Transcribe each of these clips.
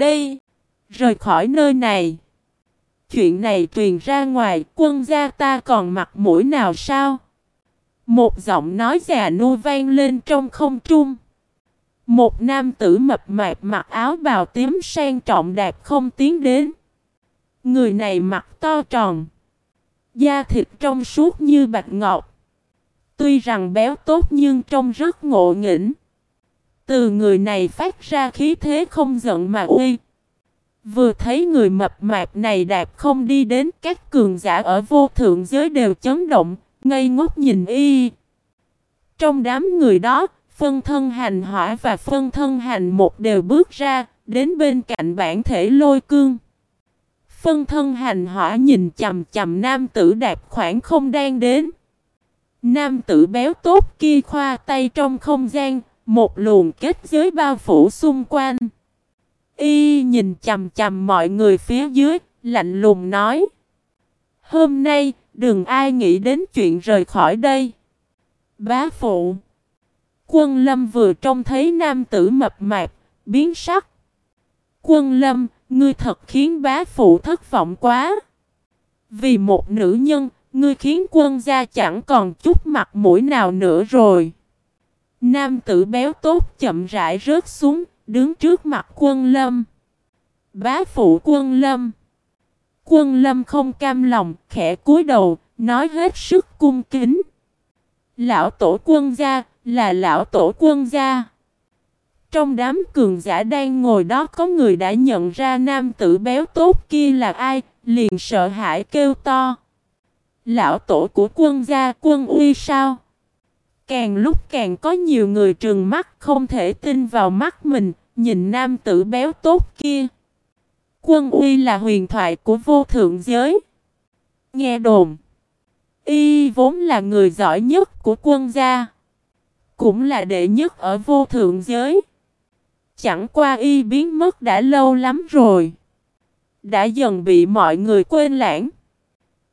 đây, rời khỏi nơi này. Chuyện này truyền ra ngoài, quân gia ta còn mặt mũi nào sao? Một giọng nói già nua vang lên trong không trung. Một nam tử mập mạp mặc áo bào tím sang trọng đạp không tiến đến. Người này mặt to tròn. Da thịt trong suốt như bạch ngọc. Tuy rằng béo tốt nhưng trông rất ngộ nghĩnh. Từ người này phát ra khí thế không giận mà uy. Vừa thấy người mập mạp này đạp không đi đến các cường giả ở vô thượng giới đều chấn động, ngây ngốc nhìn y. Trong đám người đó, phân thân hành hỏa và phân thân hành một đều bước ra, đến bên cạnh bản thể lôi cương. Phân thân hành hỏa nhìn chầm chầm nam tử đạp khoảng không đang đến. Nam tử béo tốt kia khoa tay trong không gian, một luồng kết giới bao phủ xung quanh. Y nhìn chầm chầm mọi người phía dưới, lạnh lùng nói. Hôm nay, đừng ai nghĩ đến chuyện rời khỏi đây. Bá phụ. Quân lâm vừa trông thấy nam tử mập mạp, biến sắc. Quân lâm, ngươi thật khiến bá phụ thất vọng quá. Vì một nữ nhân, ngươi khiến quân gia chẳng còn chút mặt mũi nào nữa rồi. Nam tử béo tốt chậm rãi rớt xuống, đứng trước mặt quân lâm. Bá phụ quân lâm. Quân lâm không cam lòng, khẽ cúi đầu, nói hết sức cung kính. Lão tổ quân gia, là lão tổ quân gia. Trong đám cường giả đang ngồi đó có người đã nhận ra nam tử béo tốt kia là ai, liền sợ hãi kêu to. Lão tổ của quân gia quân uy sao? Càng lúc càng có nhiều người trừng mắt không thể tin vào mắt mình, nhìn nam tử béo tốt kia. Quân uy là huyền thoại của vô thượng giới. Nghe đồn. Y vốn là người giỏi nhất của quân gia. Cũng là đệ nhất ở vô thượng giới. Chẳng qua y biến mất đã lâu lắm rồi. Đã dần bị mọi người quên lãng.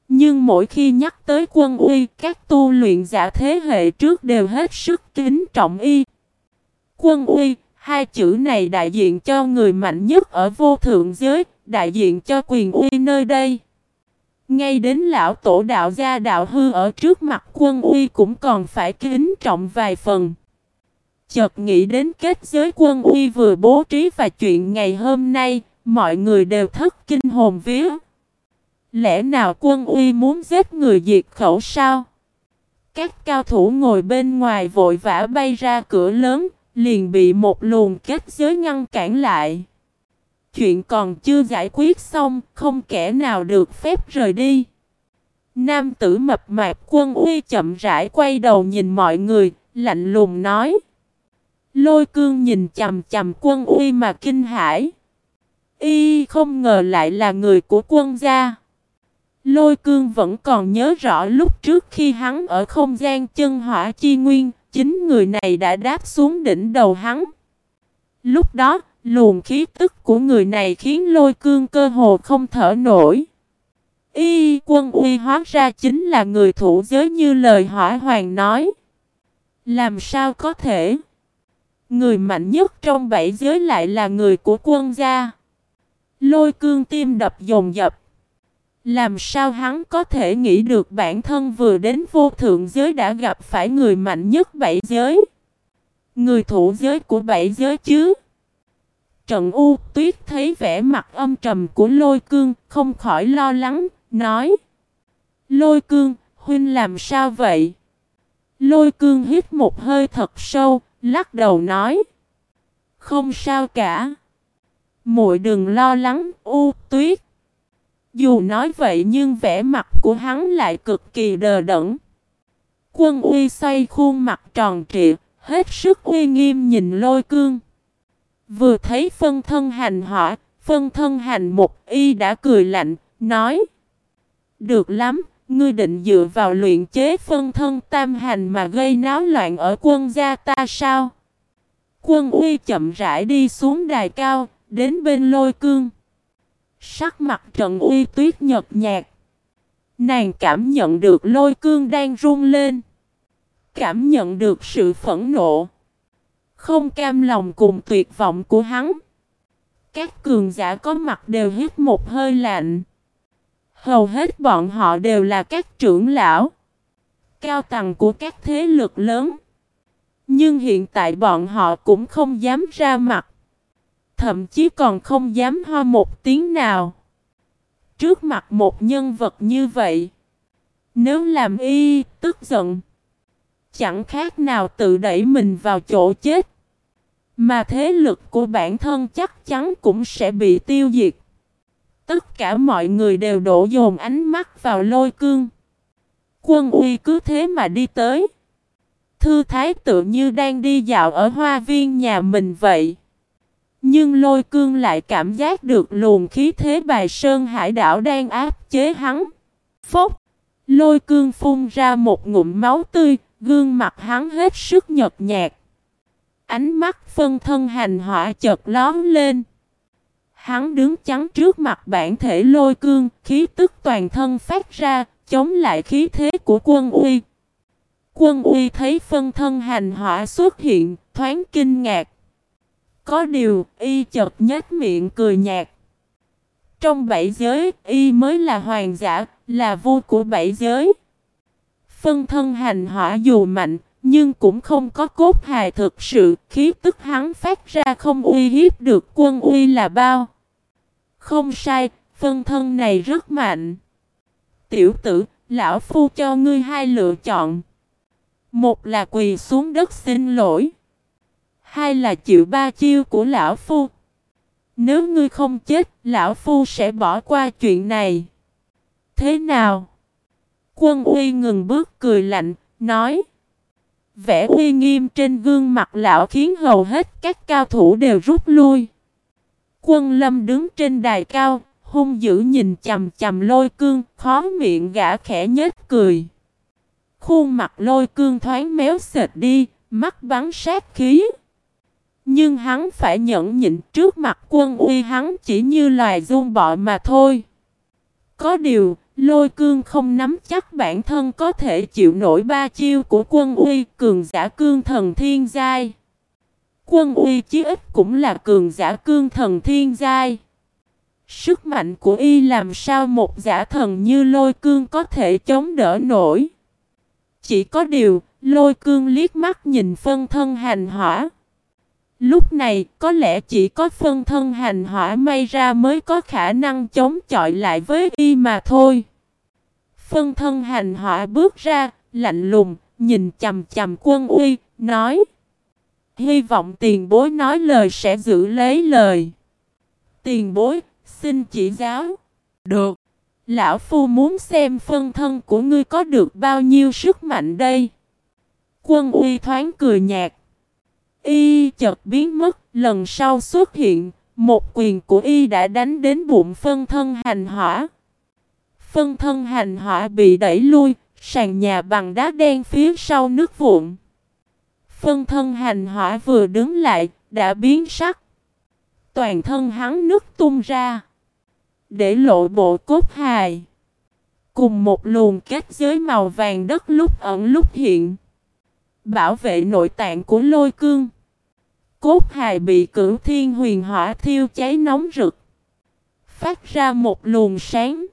Nhưng mỗi khi nhắc tới quân uy, các tu luyện giả thế hệ trước đều hết sức kính trọng y. Quân uy, hai chữ này đại diện cho người mạnh nhất ở vô thượng giới, đại diện cho quyền uy nơi đây. Ngay đến lão tổ đạo gia đạo hư ở trước mặt quân uy cũng còn phải kính trọng vài phần. Chợt nghĩ đến kết giới quân uy vừa bố trí và chuyện ngày hôm nay, mọi người đều thất kinh hồn vía. Lẽ nào quân uy muốn giết người diệt khẩu sao? Các cao thủ ngồi bên ngoài vội vã bay ra cửa lớn, liền bị một luồng kết giới ngăn cản lại. Chuyện còn chưa giải quyết xong, không kẻ nào được phép rời đi. Nam tử mập mạp quân uy chậm rãi quay đầu nhìn mọi người, lạnh lùng nói. Lôi cương nhìn chầm chầm quân uy mà kinh hãi. Y không ngờ lại là người của quân gia. Lôi cương vẫn còn nhớ rõ lúc trước khi hắn ở không gian chân hỏa chi nguyên, chính người này đã đáp xuống đỉnh đầu hắn. Lúc đó, luồng khí tức của người này khiến lôi cương cơ hồ không thở nổi. Y quân uy hóa ra chính là người thủ giới như lời hỏa hoàng nói. Làm sao có thể? Người mạnh nhất trong bảy giới lại là người của quân gia. Lôi cương tim đập dồn dập. Làm sao hắn có thể nghĩ được bản thân vừa đến vô thượng giới đã gặp phải người mạnh nhất bảy giới? Người thủ giới của bảy giới chứ? Trận U tuyết thấy vẻ mặt âm trầm của lôi cương, không khỏi lo lắng, nói Lôi cương, huynh làm sao vậy? Lôi cương hít một hơi thật sâu, lắc đầu nói Không sao cả muội đừng lo lắng, U tuyết dù nói vậy nhưng vẻ mặt của hắn lại cực kỳ đờ đẫn. Quân uy xoay khuôn mặt tròn trịa, hết sức uy nghiêm nhìn lôi cương. Vừa thấy phân thân hành hỏa, phân thân hành một y đã cười lạnh, nói Được lắm, ngươi định dựa vào luyện chế phân thân tam hành mà gây náo loạn ở quân gia ta sao? Quân uy chậm rãi đi xuống đài cao, đến bên lôi cương. Sắc mặt trận uy tuyết nhật nhạt. Nàng cảm nhận được lôi cương đang run lên. Cảm nhận được sự phẫn nộ. Không cam lòng cùng tuyệt vọng của hắn. Các cường giả có mặt đều hít một hơi lạnh. Hầu hết bọn họ đều là các trưởng lão, cao tầng của các thế lực lớn. Nhưng hiện tại bọn họ cũng không dám ra mặt. Thậm chí còn không dám ho một tiếng nào. Trước mặt một nhân vật như vậy. Nếu làm y, tức giận. Chẳng khác nào tự đẩy mình vào chỗ chết. Mà thế lực của bản thân chắc chắn cũng sẽ bị tiêu diệt. Tất cả mọi người đều đổ dồn ánh mắt vào lôi cương. Quân uy cứ thế mà đi tới. Thư thái tự như đang đi dạo ở hoa viên nhà mình vậy. Nhưng lôi cương lại cảm giác được luồng khí thế bài sơn hải đảo đang áp chế hắn. Phốc! Lôi cương phun ra một ngụm máu tươi, gương mặt hắn hết sức nhợt nhạt. Ánh mắt phân thân hành hỏa chợt lón lên. Hắn đứng chắn trước mặt bản thể lôi cương, khí tức toàn thân phát ra, chống lại khí thế của quân uy. Quân uy thấy phân thân hành hỏa xuất hiện, thoáng kinh ngạc. Có điều, y chợt nhếch miệng cười nhạt. Trong bảy giới, y mới là hoàng giả, là vua của bảy giới. Phân thân hành hỏa dù mạnh, nhưng cũng không có cốt hài thực sự, khí tức hắn phát ra không uy hiếp được quân uy là bao. Không sai, phân thân này rất mạnh. Tiểu tử, lão phu cho ngươi hai lựa chọn. Một là quỳ xuống đất xin lỗi. Hai là chịu ba chiêu của lão phu. Nếu ngươi không chết, lão phu sẽ bỏ qua chuyện này. Thế nào? Quân uy ngừng bước cười lạnh, nói. Vẻ uy nghiêm trên gương mặt lão khiến hầu hết các cao thủ đều rút lui. Quân lâm đứng trên đài cao, hung dữ nhìn chầm chầm lôi cương, khó miệng gã khẽ nhếch cười. Khuôn mặt lôi cương thoáng méo sệt đi, mắt bắn sát khí. Nhưng hắn phải nhẫn nhịn trước mặt quân uy hắn chỉ như loài run bọ mà thôi. Có điều, lôi cương không nắm chắc bản thân có thể chịu nổi ba chiêu của quân uy cường giả cương thần thiên giai. Quân uy chí ít cũng là cường giả cương thần thiên giai. Sức mạnh của y làm sao một giả thần như lôi cương có thể chống đỡ nổi. Chỉ có điều, lôi cương liếc mắt nhìn phân thân hành hỏa. Lúc này, có lẽ chỉ có phân thân hành hỏa may ra mới có khả năng chống chọi lại với y mà thôi. Phân thân hành hỏa bước ra, lạnh lùng, nhìn chầm chầm quân uy, nói. Hy vọng tiền bối nói lời sẽ giữ lấy lời. Tiền bối, xin chỉ giáo. Được. Lão Phu muốn xem phân thân của ngươi có được bao nhiêu sức mạnh đây. Quân uy thoáng cười nhạt. Y chợt biến mất, lần sau xuất hiện, một quyền của Y đã đánh đến bụng phân thân hành hỏa. Phân thân hành hỏa bị đẩy lui, sàn nhà bằng đá đen phía sau nước vụn. Phân thân hành hỏa vừa đứng lại, đã biến sắc. Toàn thân hắn nước tung ra. Để lộ bộ cốt hài. Cùng một luồng kết giới màu vàng đất lúc ẩn lúc hiện. Bảo vệ nội tạng của lôi cương. Cốt hài bị cửu thiên huyền hỏa thiêu cháy nóng rực. Phát ra một luồng sáng.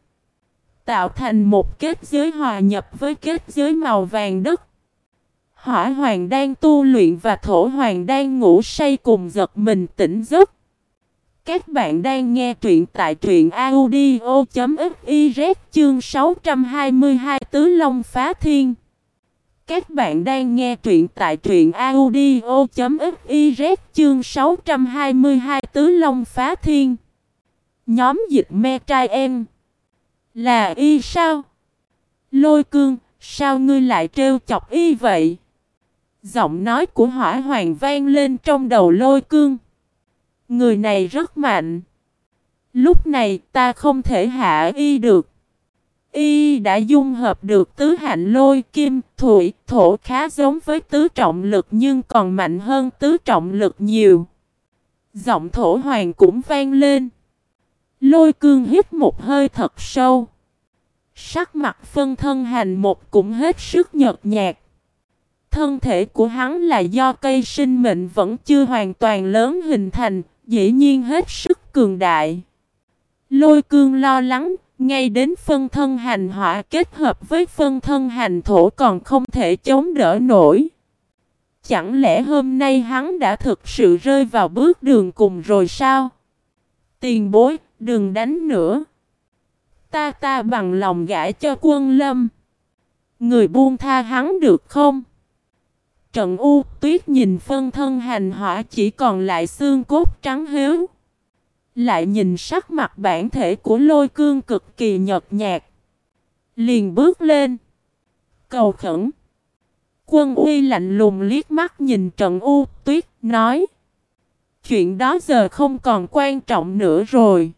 Tạo thành một kết giới hòa nhập với kết giới màu vàng đất. Hỏa hoàng đang tu luyện và thổ hoàng đang ngủ say cùng giật mình tỉnh giấc. Các bạn đang nghe truyện tại truyện audio.fiz chương 622 Tứ Long Phá Thiên. Các bạn đang nghe truyện tại truyện audio.fiz chương 622 Tứ Long Phá Thiên. Nhóm dịch me trai em. Là y sao? Lôi cương, sao ngươi lại trêu chọc y vậy? Giọng nói của hỏa hoàng vang lên trong đầu lôi cương. Người này rất mạnh. Lúc này ta không thể hạ y được. Y đã dung hợp được tứ hạnh lôi kim, thủy, thổ khá giống với tứ trọng lực nhưng còn mạnh hơn tứ trọng lực nhiều. Giọng thổ hoàng cũng vang lên. Lôi cương hít một hơi thật sâu. Sắc mặt phân thân hành một cũng hết sức nhợt nhạt. Thân thể của hắn là do cây sinh mệnh vẫn chưa hoàn toàn lớn hình thành, dĩ nhiên hết sức cường đại. Lôi cương lo lắng, ngay đến phân thân hành hỏa kết hợp với phân thân hành thổ còn không thể chống đỡ nổi. Chẳng lẽ hôm nay hắn đã thực sự rơi vào bước đường cùng rồi sao? Tiền bối, đừng đánh nữa. Ta ta bằng lòng gãi cho quân lâm. Người buông tha hắn được không? Trận u tuyết nhìn phân thân hành hỏa chỉ còn lại xương cốt trắng hiếu. Lại nhìn sắc mặt bản thể của lôi cương cực kỳ nhợt nhạt. Liền bước lên. Cầu khẩn. Quân uy lạnh lùng liếc mắt nhìn trận u tuyết nói. Chuyện đó giờ không còn quan trọng nữa rồi.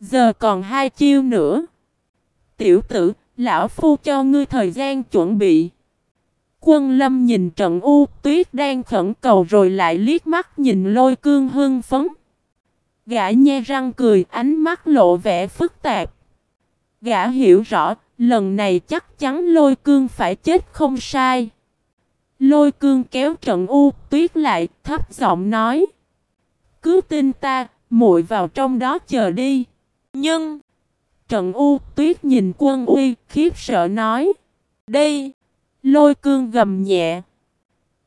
Giờ còn hai chiêu nữa. Tiểu tử, lão phu cho ngươi thời gian chuẩn bị. Quân lâm nhìn trận u tuyết đang khẩn cầu rồi lại liếc mắt nhìn lôi cương hưng phấn. Gã nhe răng cười ánh mắt lộ vẻ phức tạp. Gã hiểu rõ, lần này chắc chắn lôi cương phải chết không sai. Lôi cương kéo trận u tuyết lại, thấp giọng nói. Cứ tin ta, muội vào trong đó chờ đi. Nhưng, trận u tuyết nhìn quân uy, khiếp sợ nói. Đây, lôi cương gầm nhẹ.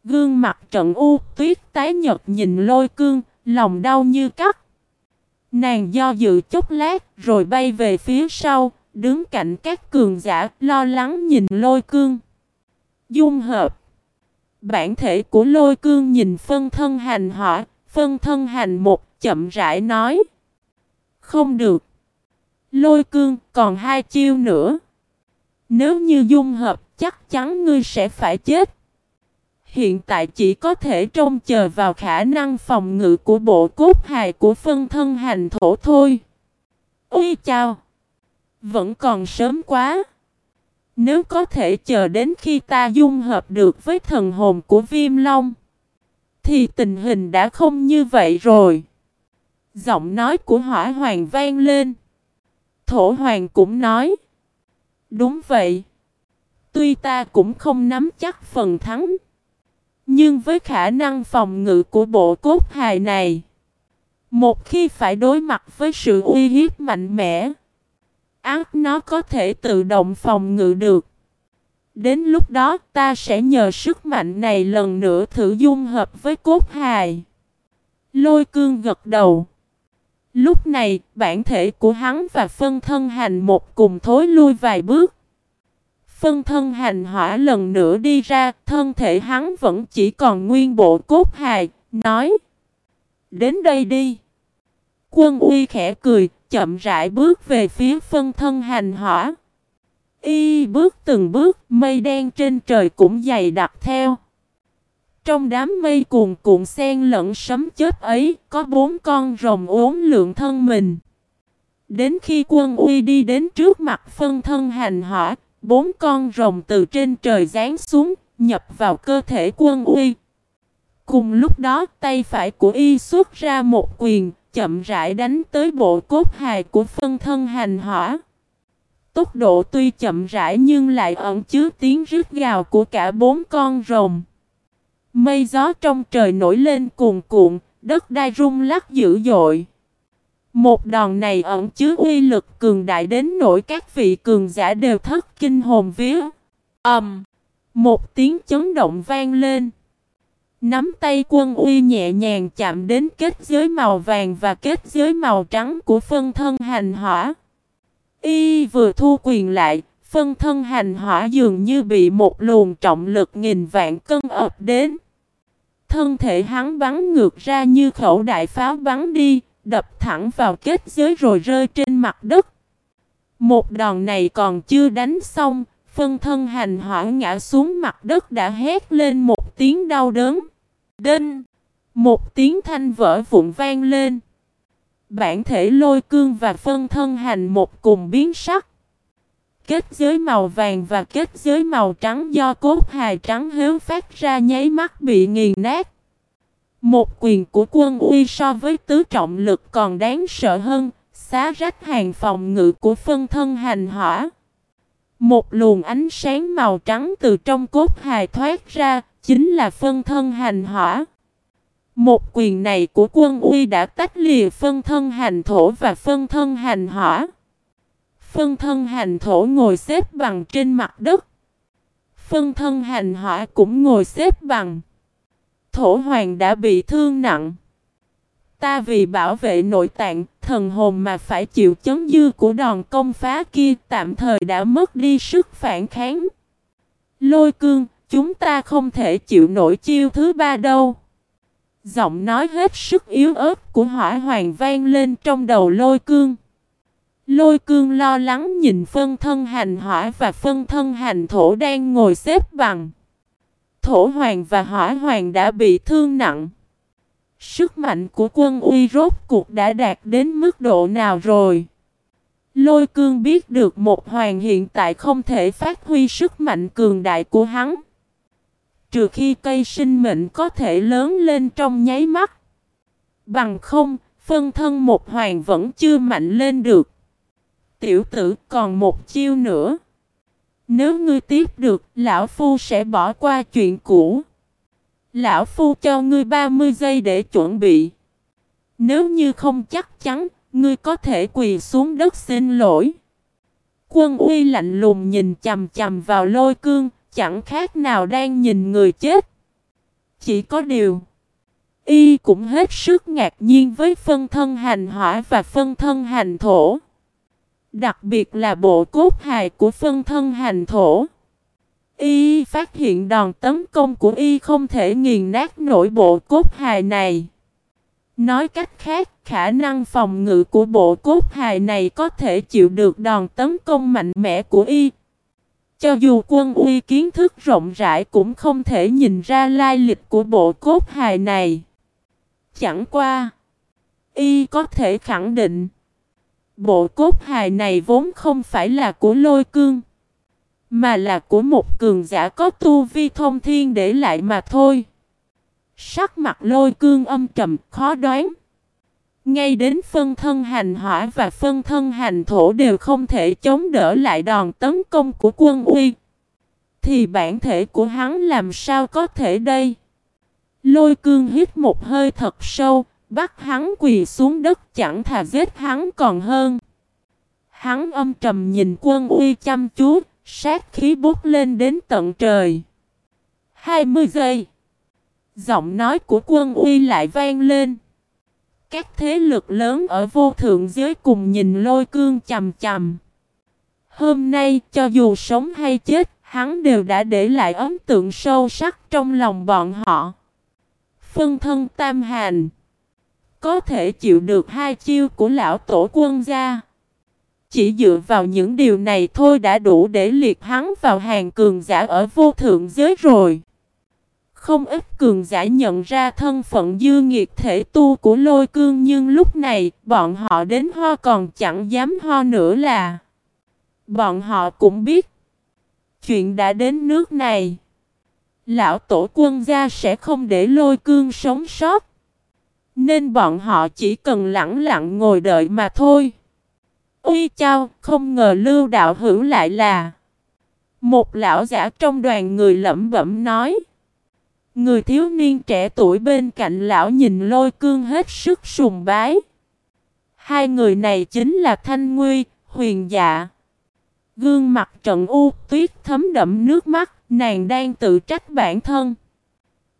Gương mặt trận u tuyết tái nhật nhìn lôi cương, lòng đau như cắt. Nàng do dự chốc lát rồi bay về phía sau, đứng cạnh các cường giả lo lắng nhìn lôi cương. Dung hợp Bản thể của lôi cương nhìn phân thân hành họ, phân thân hành một chậm rãi nói. Không được. Lôi cương còn hai chiêu nữa. Nếu như dung hợp chắc chắn ngươi sẽ phải chết. Hiện tại chỉ có thể trông chờ vào khả năng phòng ngự của bộ cốt hài của phân thân hành thổ thôi. Ôi chào! Vẫn còn sớm quá. Nếu có thể chờ đến khi ta dung hợp được với thần hồn của viêm long, thì tình hình đã không như vậy rồi. Giọng nói của hỏa hoàng vang lên. Thổ hoàng cũng nói. Đúng vậy. Tuy ta cũng không nắm chắc phần thắng. Nhưng với khả năng phòng ngự của bộ cốt hài này, một khi phải đối mặt với sự uy hiếp mạnh mẽ, ác nó có thể tự động phòng ngự được. Đến lúc đó ta sẽ nhờ sức mạnh này lần nữa thử dung hợp với cốt hài. Lôi cương gật đầu. Lúc này, bản thể của hắn và phân thân hành một cùng thối lui vài bước. Phân thân hành hỏa lần nữa đi ra, thân thể hắn vẫn chỉ còn nguyên bộ cốt hài, nói Đến đây đi. Quân uy khẽ cười, chậm rãi bước về phía phân thân hành hỏa. Y bước từng bước, mây đen trên trời cũng dày đặc theo. Trong đám mây cuồn cuộn sen lẫn sấm chết ấy, có bốn con rồng ốm lượng thân mình. Đến khi quân uy đi đến trước mặt phân thân hành hỏa, bốn con rồng từ trên trời giáng xuống, nhập vào cơ thể quân uy. Cùng lúc đó, tay phải của y xuất ra một quyền, chậm rãi đánh tới bộ cốt hài của phân thân hành hỏa. Tốc độ tuy chậm rãi nhưng lại ẩn chứa tiếng rít gào của cả bốn con rồng. Mây gió trong trời nổi lên cuồn cuộn, đất đai rung lắc dữ dội. Một đòn này ẩn chứa uy lực cường đại đến nỗi các vị cường giả đều thất kinh hồn vía. ầm, um, một tiếng chấn động vang lên. Nắm tay quân uy nhẹ nhàng chạm đến kết giới màu vàng và kết giới màu trắng của phân thân hành hỏa. Y vừa thu quyền lại, phân thân hành hỏa dường như bị một luồng trọng lực nghìn vạn cân ập đến. Thân thể hắn bắn ngược ra như khẩu đại pháo bắn đi, đập thẳng vào kết giới rồi rơi trên mặt đất. Một đòn này còn chưa đánh xong, phân thân hành hỏa ngã xuống mặt đất đã hét lên một tiếng đau đớn. Đinh! Một tiếng thanh vỡ vụn vang lên. Bản thể lôi cương và phân thân hành một cùng biến sắc. Kết giới màu vàng và kết giới màu trắng do cốt hài trắng hếu phát ra nháy mắt bị nghiền nát. Một quyền của quân uy so với tứ trọng lực còn đáng sợ hơn, xá rách hàng phòng ngự của phân thân hành hỏa. Một luồng ánh sáng màu trắng từ trong cốt hài thoát ra, chính là phân thân hành hỏa. Một quyền này của quân uy đã tách lìa phân thân hành thổ và phân thân hành hỏa. Phân thân hành thổ ngồi xếp bằng trên mặt đất. Phân thân hành hỏa cũng ngồi xếp bằng. Thổ hoàng đã bị thương nặng. Ta vì bảo vệ nội tạng, thần hồn mà phải chịu chấn dư của đòn công phá kia tạm thời đã mất đi sức phản kháng. Lôi cương, chúng ta không thể chịu nổi chiêu thứ ba đâu. Giọng nói hết sức yếu ớt của hỏa hoàng vang lên trong đầu lôi cương. Lôi cương lo lắng nhìn phân thân hành hỏa và phân thân hành thổ đang ngồi xếp bằng. Thổ hoàng và hỏa hoàng đã bị thương nặng. Sức mạnh của quân uy rốt cuộc đã đạt đến mức độ nào rồi? Lôi cương biết được một hoàng hiện tại không thể phát huy sức mạnh cường đại của hắn. Trừ khi cây sinh mệnh có thể lớn lên trong nháy mắt. Bằng không, phân thân một hoàng vẫn chưa mạnh lên được. Tiểu tử còn một chiêu nữa. Nếu ngươi tiếp được, lão phu sẽ bỏ qua chuyện cũ. Lão phu cho ngươi 30 giây để chuẩn bị. Nếu như không chắc chắn, ngươi có thể quỳ xuống đất xin lỗi. Quân uy lạnh lùng nhìn chầm chầm vào lôi cương, chẳng khác nào đang nhìn người chết. Chỉ có điều, y cũng hết sức ngạc nhiên với phân thân hành hỏa và phân thân hành thổ. Đặc biệt là bộ cốt hài của phân thân hành thổ. Y phát hiện đòn tấn công của Y không thể nghiền nát nổi bộ cốt hài này. Nói cách khác, khả năng phòng ngự của bộ cốt hài này có thể chịu được đòn tấn công mạnh mẽ của Y. Cho dù quân uy kiến thức rộng rãi cũng không thể nhìn ra lai lịch của bộ cốt hài này. Chẳng qua, Y có thể khẳng định, bộ cốt hài này vốn không phải là của lôi cương. Mà là của một cường giả có tu vi thông thiên để lại mà thôi. Sắc mặt lôi cương âm trầm khó đoán. Ngay đến phân thân hành hỏa và phân thân hành thổ đều không thể chống đỡ lại đòn tấn công của quân uy. Thì bản thể của hắn làm sao có thể đây? Lôi cương hít một hơi thật sâu, bắt hắn quỳ xuống đất chẳng thà giết hắn còn hơn. Hắn âm trầm nhìn quân uy chăm chú, Sát khí bút lên đến tận trời. 20 giây. Giọng nói của quân uy lại vang lên. Các thế lực lớn ở vô thượng giới cùng nhìn lôi cương chầm chầm. Hôm nay cho dù sống hay chết, hắn đều đã để lại ấn tượng sâu sắc trong lòng bọn họ. Phân thân tam hành. Có thể chịu được hai chiêu của lão tổ quân gia. Chỉ dựa vào những điều này thôi đã đủ để liệt hắn vào hàng cường giả ở vô thượng giới rồi. Không ít cường giả nhận ra thân phận dư nghiệt thể tu của lôi cương nhưng lúc này, bọn họ đến ho còn chẳng dám ho nữa là. Bọn họ cũng biết. Chuyện đã đến nước này. Lão tổ quân gia sẽ không để lôi cương sống sót. Nên bọn họ chỉ cần lặng lặng ngồi đợi mà thôi. Uy chao, không ngờ lưu đạo hữu lại là Một lão giả trong đoàn người lẩm bẩm nói Người thiếu niên trẻ tuổi bên cạnh lão nhìn lôi cương hết sức sùng bái. Hai người này chính là Thanh Nguy, Huyền Dạ. Gương mặt trận u tuyết thấm đậm nước mắt Nàng đang tự trách bản thân.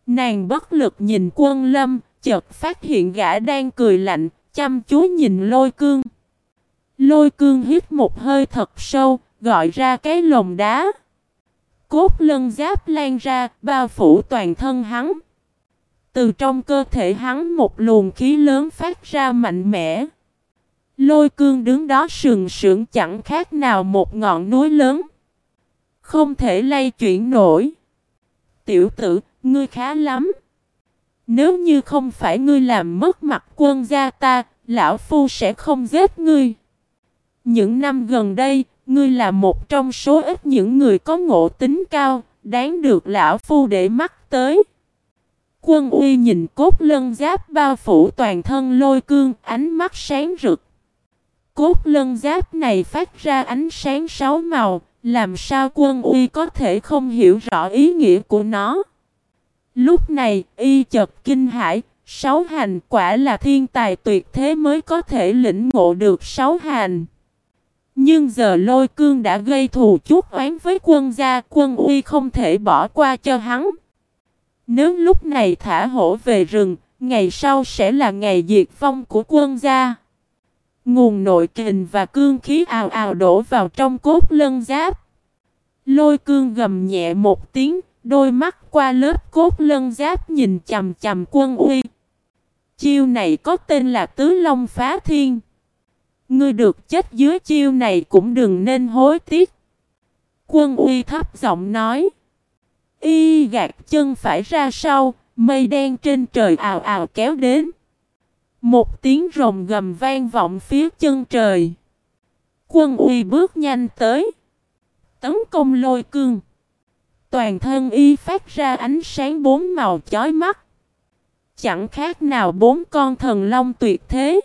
Nàng bất lực nhìn quân lâm Chợt phát hiện gã đang cười lạnh Chăm chú nhìn lôi cương Lôi cương hít một hơi thật sâu, gọi ra cái lồng đá. Cốt lân giáp lan ra, bao phủ toàn thân hắn. Từ trong cơ thể hắn một luồng khí lớn phát ra mạnh mẽ. Lôi cương đứng đó sừng sững chẳng khác nào một ngọn núi lớn. Không thể lay chuyển nổi. Tiểu tử, ngươi khá lắm. Nếu như không phải ngươi làm mất mặt quân gia ta, lão phu sẽ không giết ngươi. Những năm gần đây, ngươi là một trong số ít những người có ngộ tính cao, đáng được lão phu để mắt tới. Quân uy nhìn cốt lân giáp bao phủ toàn thân lôi cương, ánh mắt sáng rực. Cốt lân giáp này phát ra ánh sáng sáu màu, làm sao quân uy có thể không hiểu rõ ý nghĩa của nó. Lúc này, y chợt kinh hãi, Sáu hành quả là thiên tài tuyệt thế mới có thể lĩnh ngộ được sáu hành. Nhưng giờ lôi cương đã gây thù chút oán với quân gia, quân uy không thể bỏ qua cho hắn. Nếu lúc này thả hổ về rừng, ngày sau sẽ là ngày diệt vong của quân gia. Nguồn nội kình và cương khí ào ào đổ vào trong cốt lân giáp. Lôi cương gầm nhẹ một tiếng, đôi mắt qua lớp cốt lân giáp nhìn chầm chầm quân uy. Chiêu này có tên là Tứ Long Phá Thiên. Ngươi được chết dưới chiêu này cũng đừng nên hối tiếc. Quân uy thấp giọng nói. Y gạt chân phải ra sau, mây đen trên trời ào ào kéo đến. Một tiếng rồng gầm vang vọng phía chân trời. Quân uy bước nhanh tới. Tấn công lôi cương. Toàn thân y phát ra ánh sáng bốn màu chói mắt. Chẳng khác nào bốn con thần long tuyệt thế.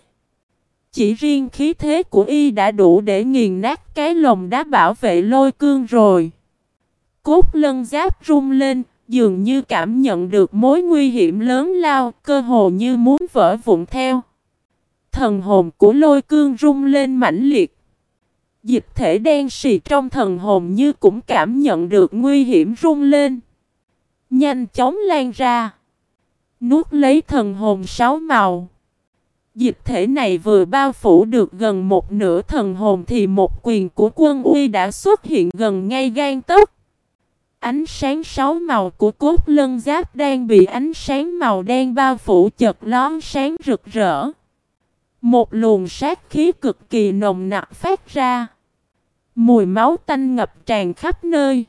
Chỉ riêng khí thế của y đã đủ để nghiền nát cái lồng đá bảo vệ lôi cương rồi. Cốt lân giáp rung lên, dường như cảm nhận được mối nguy hiểm lớn lao, cơ hồ như muốn vỡ vụn theo. Thần hồn của lôi cương rung lên mãnh liệt. Dịch thể đen xì trong thần hồn như cũng cảm nhận được nguy hiểm rung lên. Nhanh chóng lan ra. Nuốt lấy thần hồn sáu màu. Dịch thể này vừa bao phủ được gần một nửa thần hồn thì một quyền của quân uy đã xuất hiện gần ngay gan tốc. Ánh sáng sáu màu của cốt lân giáp đang bị ánh sáng màu đen bao phủ chật lón sáng rực rỡ. Một luồng sát khí cực kỳ nồng nặc phát ra. Mùi máu tanh ngập tràn khắp nơi.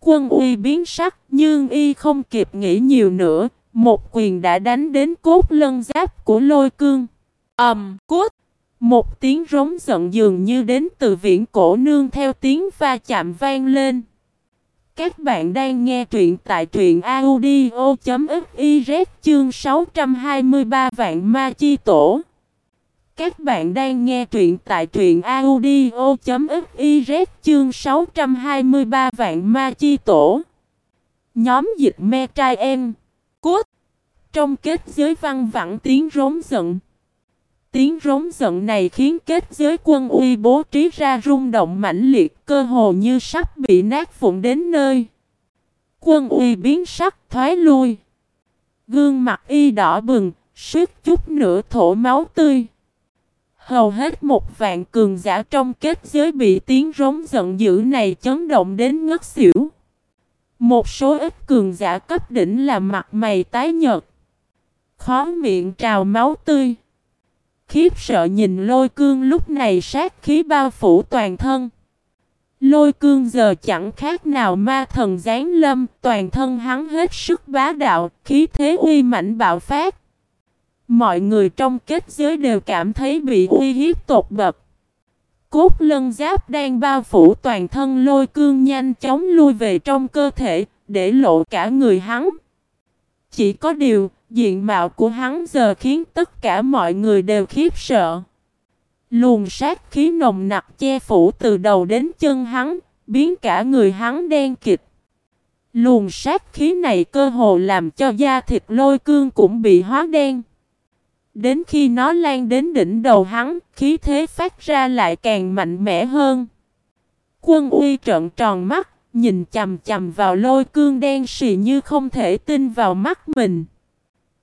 Quân uy biến sắc nhưng y không kịp nghĩ nhiều nữa. Một quyền đã đánh đến cốt lân giáp của lôi cương. ầm um, cốt. Một tiếng rống giận dường như đến từ viễn cổ nương theo tiếng va chạm vang lên. Các bạn đang nghe truyện tại truyện audio.fiz chương 623 vạn ma chi tổ. Các bạn đang nghe truyện tại truyện audio.fiz chương 623 vạn ma chi tổ. Nhóm dịch me trai em. Cốt. Trong kết giới văn vẳng tiếng rống giận. Tiếng rống giận này khiến kết giới quân uy bố trí ra rung động mãnh liệt cơ hồ như sắp bị nát vụn đến nơi. Quân uy biến sắc thoái lui. Gương mặt y đỏ bừng, suýt chút nửa thổ máu tươi. Hầu hết một vạn cường giả trong kết giới bị tiếng rống giận dữ này chấn động đến ngất xỉu. Một số ít cường giả cấp đỉnh là mặt mày tái nhợt. Khó miệng trào máu tươi. Khiếp sợ nhìn lôi cương lúc này sát khí bao phủ toàn thân. Lôi cương giờ chẳng khác nào ma thần giáng lâm, toàn thân hắn hết sức bá đạo, khí thế uy mãnh bạo phát. Mọi người trong kết giới đều cảm thấy bị uy hiếp tột bập. Cốt lân giáp đang bao phủ toàn thân lôi cương nhanh chóng lui về trong cơ thể, để lộ cả người hắn. Chỉ có điều, diện mạo của hắn giờ khiến tất cả mọi người đều khiếp sợ. Luồng sát khí nồng nặc che phủ từ đầu đến chân hắn, biến cả người hắn đen kịch. Luồng sát khí này cơ hồ làm cho da thịt lôi cương cũng bị hóa đen. Đến khi nó lan đến đỉnh đầu hắn, khí thế phát ra lại càng mạnh mẽ hơn. Quân uy trợn tròn mắt, nhìn chầm chầm vào lôi cương đen xì như không thể tin vào mắt mình.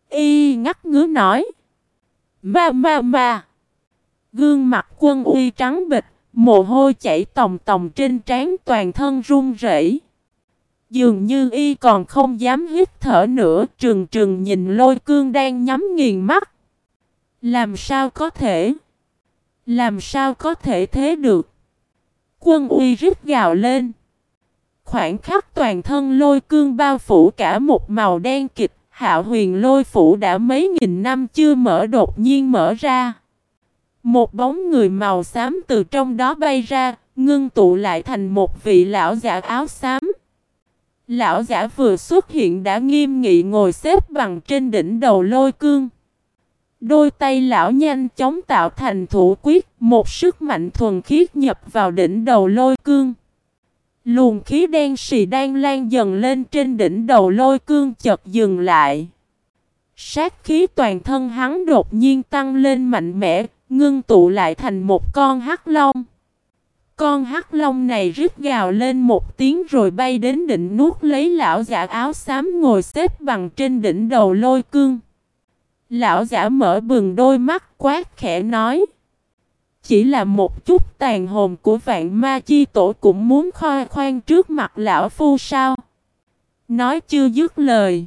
Y ngắt ngứa nói. Ma ma ma. Gương mặt quân uy trắng bịch, mồ hôi chảy tòng tòng trên trán toàn thân run rẩy. Dường như y còn không dám hít thở nữa, trừng trừng nhìn lôi cương đang nhắm nghiền mắt. Làm sao có thể? Làm sao có thể thế được? Quân uy rít gào lên. Khoảng khắc toàn thân lôi cương bao phủ cả một màu đen kịch, hạo huyền lôi phủ đã mấy nghìn năm chưa mở đột nhiên mở ra. Một bóng người màu xám từ trong đó bay ra, ngưng tụ lại thành một vị lão giả áo xám. Lão giả vừa xuất hiện đã nghiêm nghị ngồi xếp bằng trên đỉnh đầu lôi cương. Đôi tay lão nhanh chóng tạo thành thủ quyết, một sức mạnh thuần khiết nhập vào đỉnh đầu lôi cương. Luồng khí đen xì đang lan dần lên trên đỉnh đầu lôi cương chợt dừng lại. Sát khí toàn thân hắn đột nhiên tăng lên mạnh mẽ, ngưng tụ lại thành một con hắc long. Con hắc long này rít gào lên một tiếng rồi bay đến đỉnh nuốt lấy lão giả áo xám ngồi xếp bằng trên đỉnh đầu lôi cương. Lão giả mở bừng đôi mắt quát khẽ nói. Chỉ là một chút tàn hồn của vạn ma chi tổ cũng muốn khoe khoan trước mặt lão phu sao. Nói chưa dứt lời.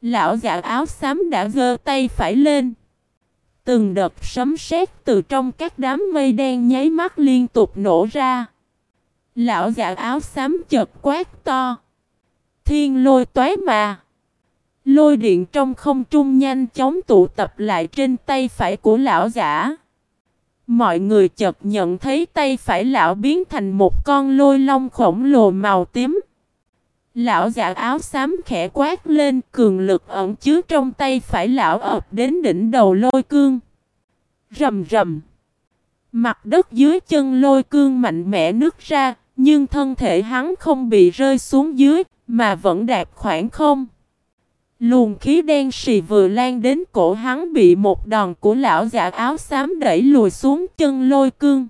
Lão giả áo xám đã gơ tay phải lên. Từng đợt sấm sét từ trong các đám mây đen nháy mắt liên tục nổ ra. Lão giả áo xám chợt quát to. Thiên lôi toái mà. Lôi điện trong không trung nhanh chóng tụ tập lại trên tay phải của lão giả. Mọi người chợt nhận thấy tay phải lão biến thành một con lôi long khổng lồ màu tím. Lão giả áo xám khẽ quát lên cường lực ẩn chứa trong tay phải lão ập đến đỉnh đầu lôi cương. Rầm rầm. Mặt đất dưới chân lôi cương mạnh mẽ nứt ra, nhưng thân thể hắn không bị rơi xuống dưới, mà vẫn đạp khoảng không. Luồng khí đen xì vừa lan đến cổ hắn bị một đòn của lão giả áo xám đẩy lùi xuống chân lôi cương.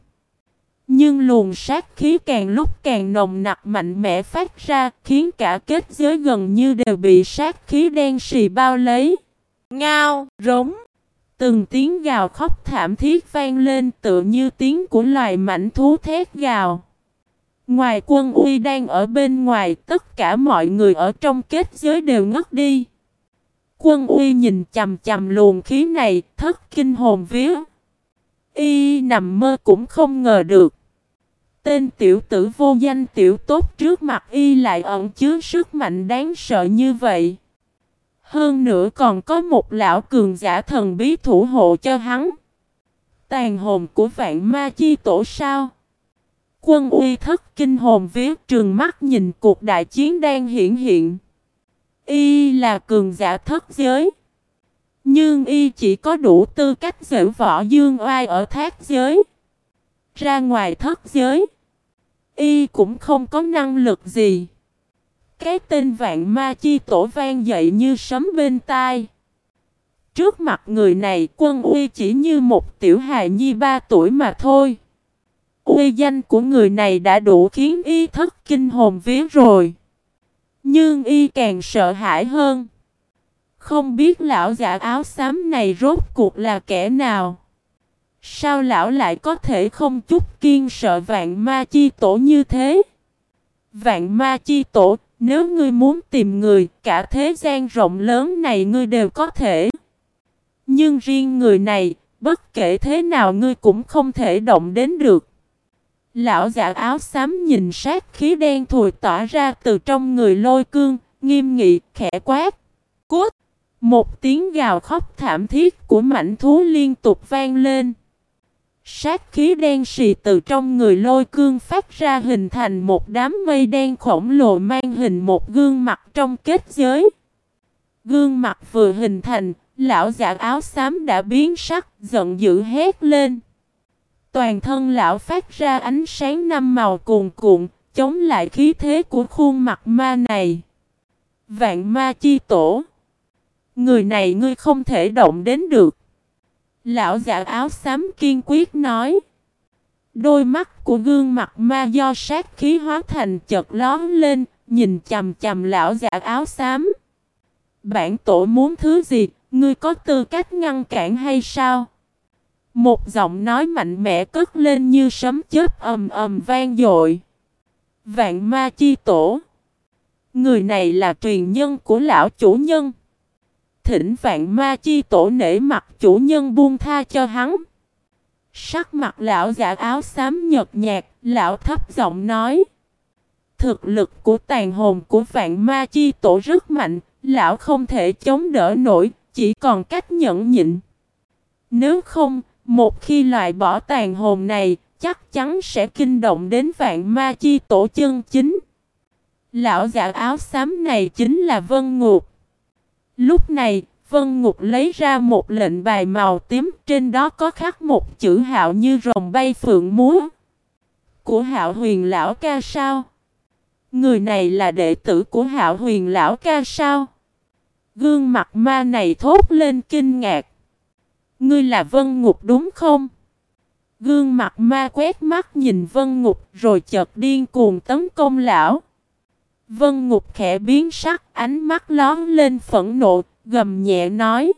Nhưng luồng sát khí càng lúc càng nồng nặc mạnh mẽ phát ra, khiến cả kết giới gần như đều bị sát khí đen xì bao lấy. Ngao, rống. Từng tiếng gào khóc thảm thiết vang lên tựa như tiếng của loài mảnh thú thét gào. Ngoài quân uy đang ở bên ngoài, tất cả mọi người ở trong kết giới đều ngất đi. Quân uy nhìn chầm chầm luồng khí này, thất kinh hồn vía. Y nằm mơ cũng không ngờ được. Tên tiểu tử vô danh tiểu tốt trước mặt y lại ẩn chứa sức mạnh đáng sợ như vậy. Hơn nữa còn có một lão cường giả thần bí thủ hộ cho hắn. Tàn hồn của vạn ma chi tổ sao? Quân uy thất kinh hồn viết trường mắt nhìn cuộc đại chiến đang hiện hiện. Y là cường giả thất giới. Nhưng y chỉ có đủ tư cách giữ võ dương oai ở thác giới. Ra ngoài thất giới. Y cũng không có năng lực gì. Cái tên vạn ma chi tổ vang dậy như sấm bên tai. Trước mặt người này, quân uy chỉ như một tiểu hài nhi ba tuổi mà thôi. Uy danh của người này đã đủ khiến y thất kinh hồn vía rồi. Nhưng y càng sợ hãi hơn. Không biết lão giả áo xám này rốt cuộc là kẻ nào. Sao lão lại có thể không chút kiên sợ vạn ma chi tổ như thế? Vạn ma chi tổ, nếu ngươi muốn tìm người, cả thế gian rộng lớn này ngươi đều có thể. Nhưng riêng người này, bất kể thế nào ngươi cũng không thể động đến được. Lão giả áo xám nhìn sát khí đen thùi tỏa ra từ trong người lôi cương, nghiêm nghị, khẽ quát. Cút! Một tiếng gào khóc thảm thiết của mảnh thú liên tục vang lên. Sát khí đen xì từ trong người lôi cương phát ra hình thành một đám mây đen khổng lồ mang hình một gương mặt trong kết giới. Gương mặt vừa hình thành, lão giả áo xám đã biến sắc, giận dữ hét lên. Toàn thân lão phát ra ánh sáng năm màu cuồn cuộn, chống lại khí thế của khuôn mặt ma này. Vạn ma chi tổ. Người này ngươi không thể động đến được. Lão giả áo xám kiên quyết nói. Đôi mắt của gương mặt ma do sát khí hóa thành chợt lón lên, nhìn chầm chầm lão giả áo xám. Bản tổ muốn thứ gì, ngươi có tư cách ngăn cản hay sao? Một giọng nói mạnh mẽ cất lên như sấm chớp ầm ầm vang dội. Vạn ma chi tổ. Người này là truyền nhân của lão chủ nhân. Thỉnh vạn ma chi tổ nể mặt chủ nhân buông tha cho hắn. Sắc mặt lão giả áo xám nhợt nhạt, lão thấp giọng nói. Thực lực của tàn hồn của vạn ma chi tổ rất mạnh, lão không thể chống đỡ nổi, chỉ còn cách nhẫn nhịn. Nếu không, một khi loại bỏ tàn hồn này, chắc chắn sẽ kinh động đến vạn ma chi tổ chân chính. Lão giả áo xám này chính là Vân Ngục. Lúc này, Vân Ngục lấy ra một lệnh bài màu tím, trên đó có khắc một chữ hạo như rồng bay phượng múa. Của hạo huyền lão ca sao? Người này là đệ tử của hạo huyền lão ca sao? Gương mặt ma này thốt lên kinh ngạc. Ngươi là Vân Ngục đúng không? Gương mặt ma quét mắt nhìn Vân Ngục rồi chợt điên cuồng tấn công lão. Vân Ngục khẽ biến sắc ánh mắt lón lên phẫn nộ, gầm nhẹ nói.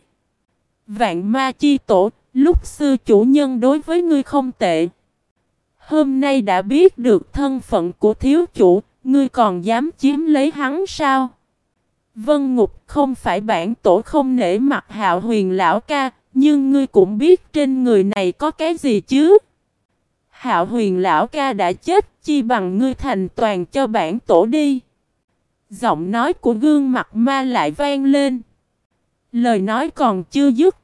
Vạn ma chi tổ, lúc xưa chủ nhân đối với ngươi không tệ. Hôm nay đã biết được thân phận của thiếu chủ, ngươi còn dám chiếm lấy hắn sao? Vân Ngục không phải bản tổ không nể mặt hạo huyền lão ca, nhưng ngươi cũng biết trên người này có cái gì chứ? Hạo huyền lão ca đã chết, chi bằng ngươi thành toàn cho bản tổ đi. Giọng nói của gương mặt ma lại vang lên. Lời nói còn chưa dứt.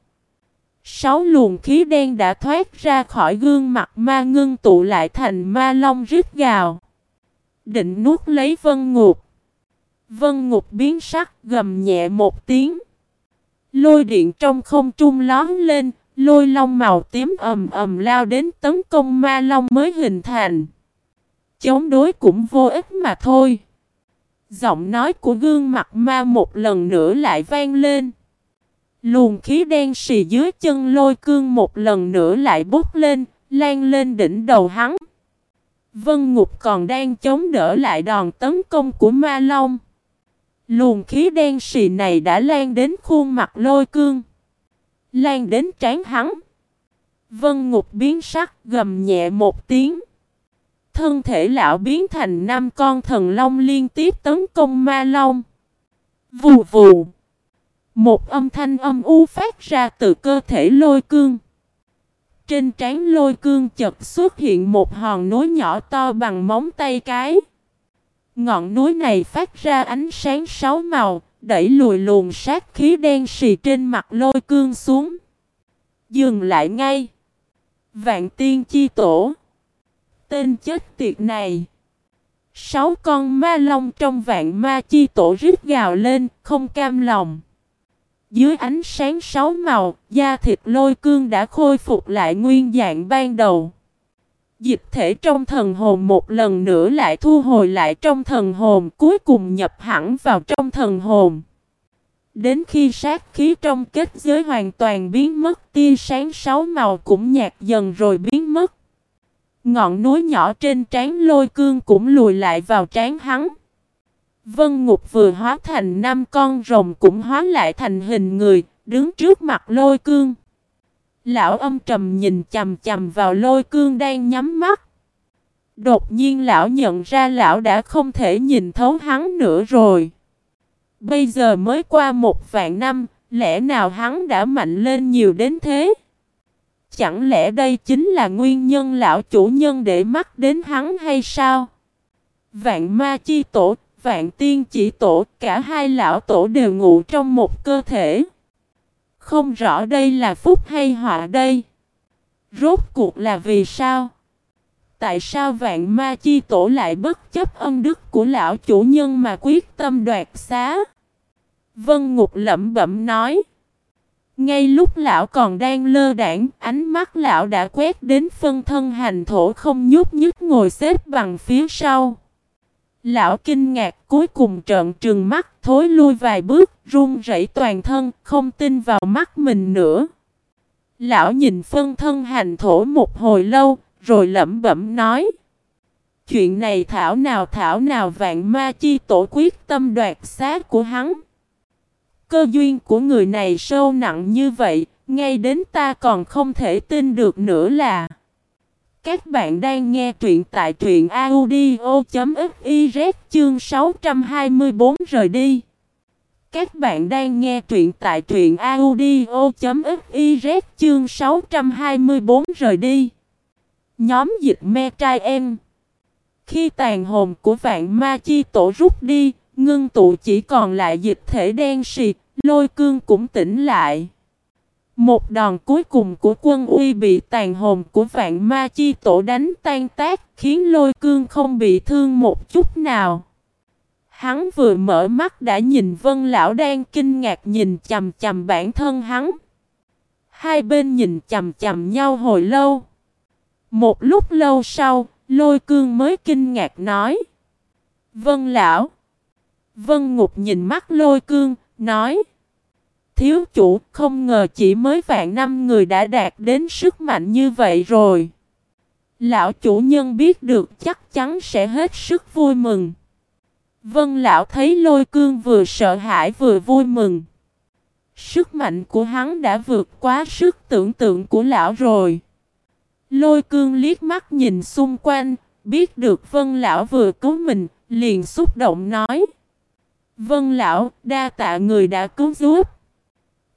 Sáu luồng khí đen đã thoát ra khỏi gương mặt ma ngưng tụ lại thành ma long rít gào. Định nuốt lấy vân ngục. Vân ngục biến sắc gầm nhẹ một tiếng. Lôi điện trong không trung lón lên, lôi long màu tím ầm ầm lao đến tấn công ma long mới hình thành. Chống đối cũng vô ích mà thôi. Giọng nói của gương mặt ma một lần nữa lại vang lên. Luồng khí đen xì dưới chân lôi cương một lần nữa lại bút lên, lan lên đỉnh đầu hắn. Vân Ngục còn đang chống đỡ lại đòn tấn công của ma long. Luồng khí đen xì này đã lan đến khuôn mặt lôi cương. Lan đến trán hắn. Vân Ngục biến sắc, gầm nhẹ một tiếng. Thân thể lão biến thành năm con thần long liên tiếp tấn công ma long. Vù vù. Một âm thanh âm u phát ra từ cơ thể lôi cương. Trên trán lôi cương chật xuất hiện một hòn núi nhỏ to bằng móng tay cái. Ngọn núi này phát ra ánh sáng sáu màu, đẩy lùi luồng sát khí đen xì trên mặt lôi cương xuống. Dừng lại ngay. Vạn tiên chi tổ. Tên chết tiệt này. Sáu con ma long trong vạn ma chi tổ rít gào lên, không cam lòng. Dưới ánh sáng sáu màu, da thịt lôi cương đã khôi phục lại nguyên dạng ban đầu. Dịch thể trong thần hồn một lần nữa lại thu hồi lại trong thần hồn cuối cùng nhập hẳn vào trong thần hồn. Đến khi sát khí trong kết giới hoàn toàn biến mất tia sáng sáu màu cũng nhạt dần rồi biến mất. Ngọn núi nhỏ trên trán lôi cương cũng lùi lại vào trán hắn. Vân Ngục vừa hóa thành năm con rồng cũng hóa lại thành hình người, đứng trước mặt lôi cương. Lão âm trầm nhìn chầm chầm vào lôi cương đang nhắm mắt. Đột nhiên lão nhận ra lão đã không thể nhìn thấu hắn nữa rồi. Bây giờ mới qua một vạn năm, lẽ nào hắn đã mạnh lên nhiều đến thế? Chẳng lẽ đây chính là nguyên nhân lão chủ nhân để mắt đến hắn hay sao? Vạn ma chi tổ, vạn tiên chỉ tổ, cả hai lão tổ đều ngủ trong một cơ thể. Không rõ đây là phúc hay họa đây. Rốt cuộc là vì sao? Tại sao vạn ma chi tổ lại bất chấp ân đức của lão chủ nhân mà quyết tâm đoạt xá? Vân Ngục lẩm bẩm nói. Ngay lúc lão còn đang lơ đảng, ánh mắt lão đã quét đến phân thân hành thổ không nhúc nhích ngồi xếp bằng phía sau. Lão kinh ngạc cuối cùng trợn trừng mắt thối lui vài bước, run rẩy toàn thân, không tin vào mắt mình nữa. Lão nhìn phân thân hành thổ một hồi lâu, rồi lẩm bẩm nói. Chuyện này thảo nào thảo nào vạn ma chi tổ quyết tâm đoạt xác của hắn. Cơ duyên của người này sâu nặng như vậy, ngay đến ta còn không thể tin được nữa là các bạn đang nghe truyện tại truyện audio.fiz chương 624 rời đi. Các bạn đang nghe truyện tại truyện audio.fiz chương 624 rời đi. Nhóm dịch me trai em. Khi tàn hồn của vạn ma chi tổ rút đi Ngưng tụ chỉ còn lại dịch thể đen xịt, lôi cương cũng tỉnh lại. Một đòn cuối cùng của quân uy bị tàn hồn của vạn ma chi tổ đánh tan tác, khiến lôi cương không bị thương một chút nào. Hắn vừa mở mắt đã nhìn vân lão đang kinh ngạc nhìn chầm chầm bản thân hắn. Hai bên nhìn chầm chầm nhau hồi lâu. Một lúc lâu sau, lôi cương mới kinh ngạc nói. Vân lão. Vân Ngục nhìn mắt lôi cương, nói. Thiếu chủ không ngờ chỉ mới vạn năm người đã đạt đến sức mạnh như vậy rồi. Lão chủ nhân biết được chắc chắn sẽ hết sức vui mừng. Vân lão thấy lôi cương vừa sợ hãi vừa vui mừng. Sức mạnh của hắn đã vượt quá sức tưởng tượng của lão rồi. Lôi cương liếc mắt nhìn xung quanh, biết được vân lão vừa cứu mình, liền xúc động nói. Vân lão, đa tạ người đã cứu giúp.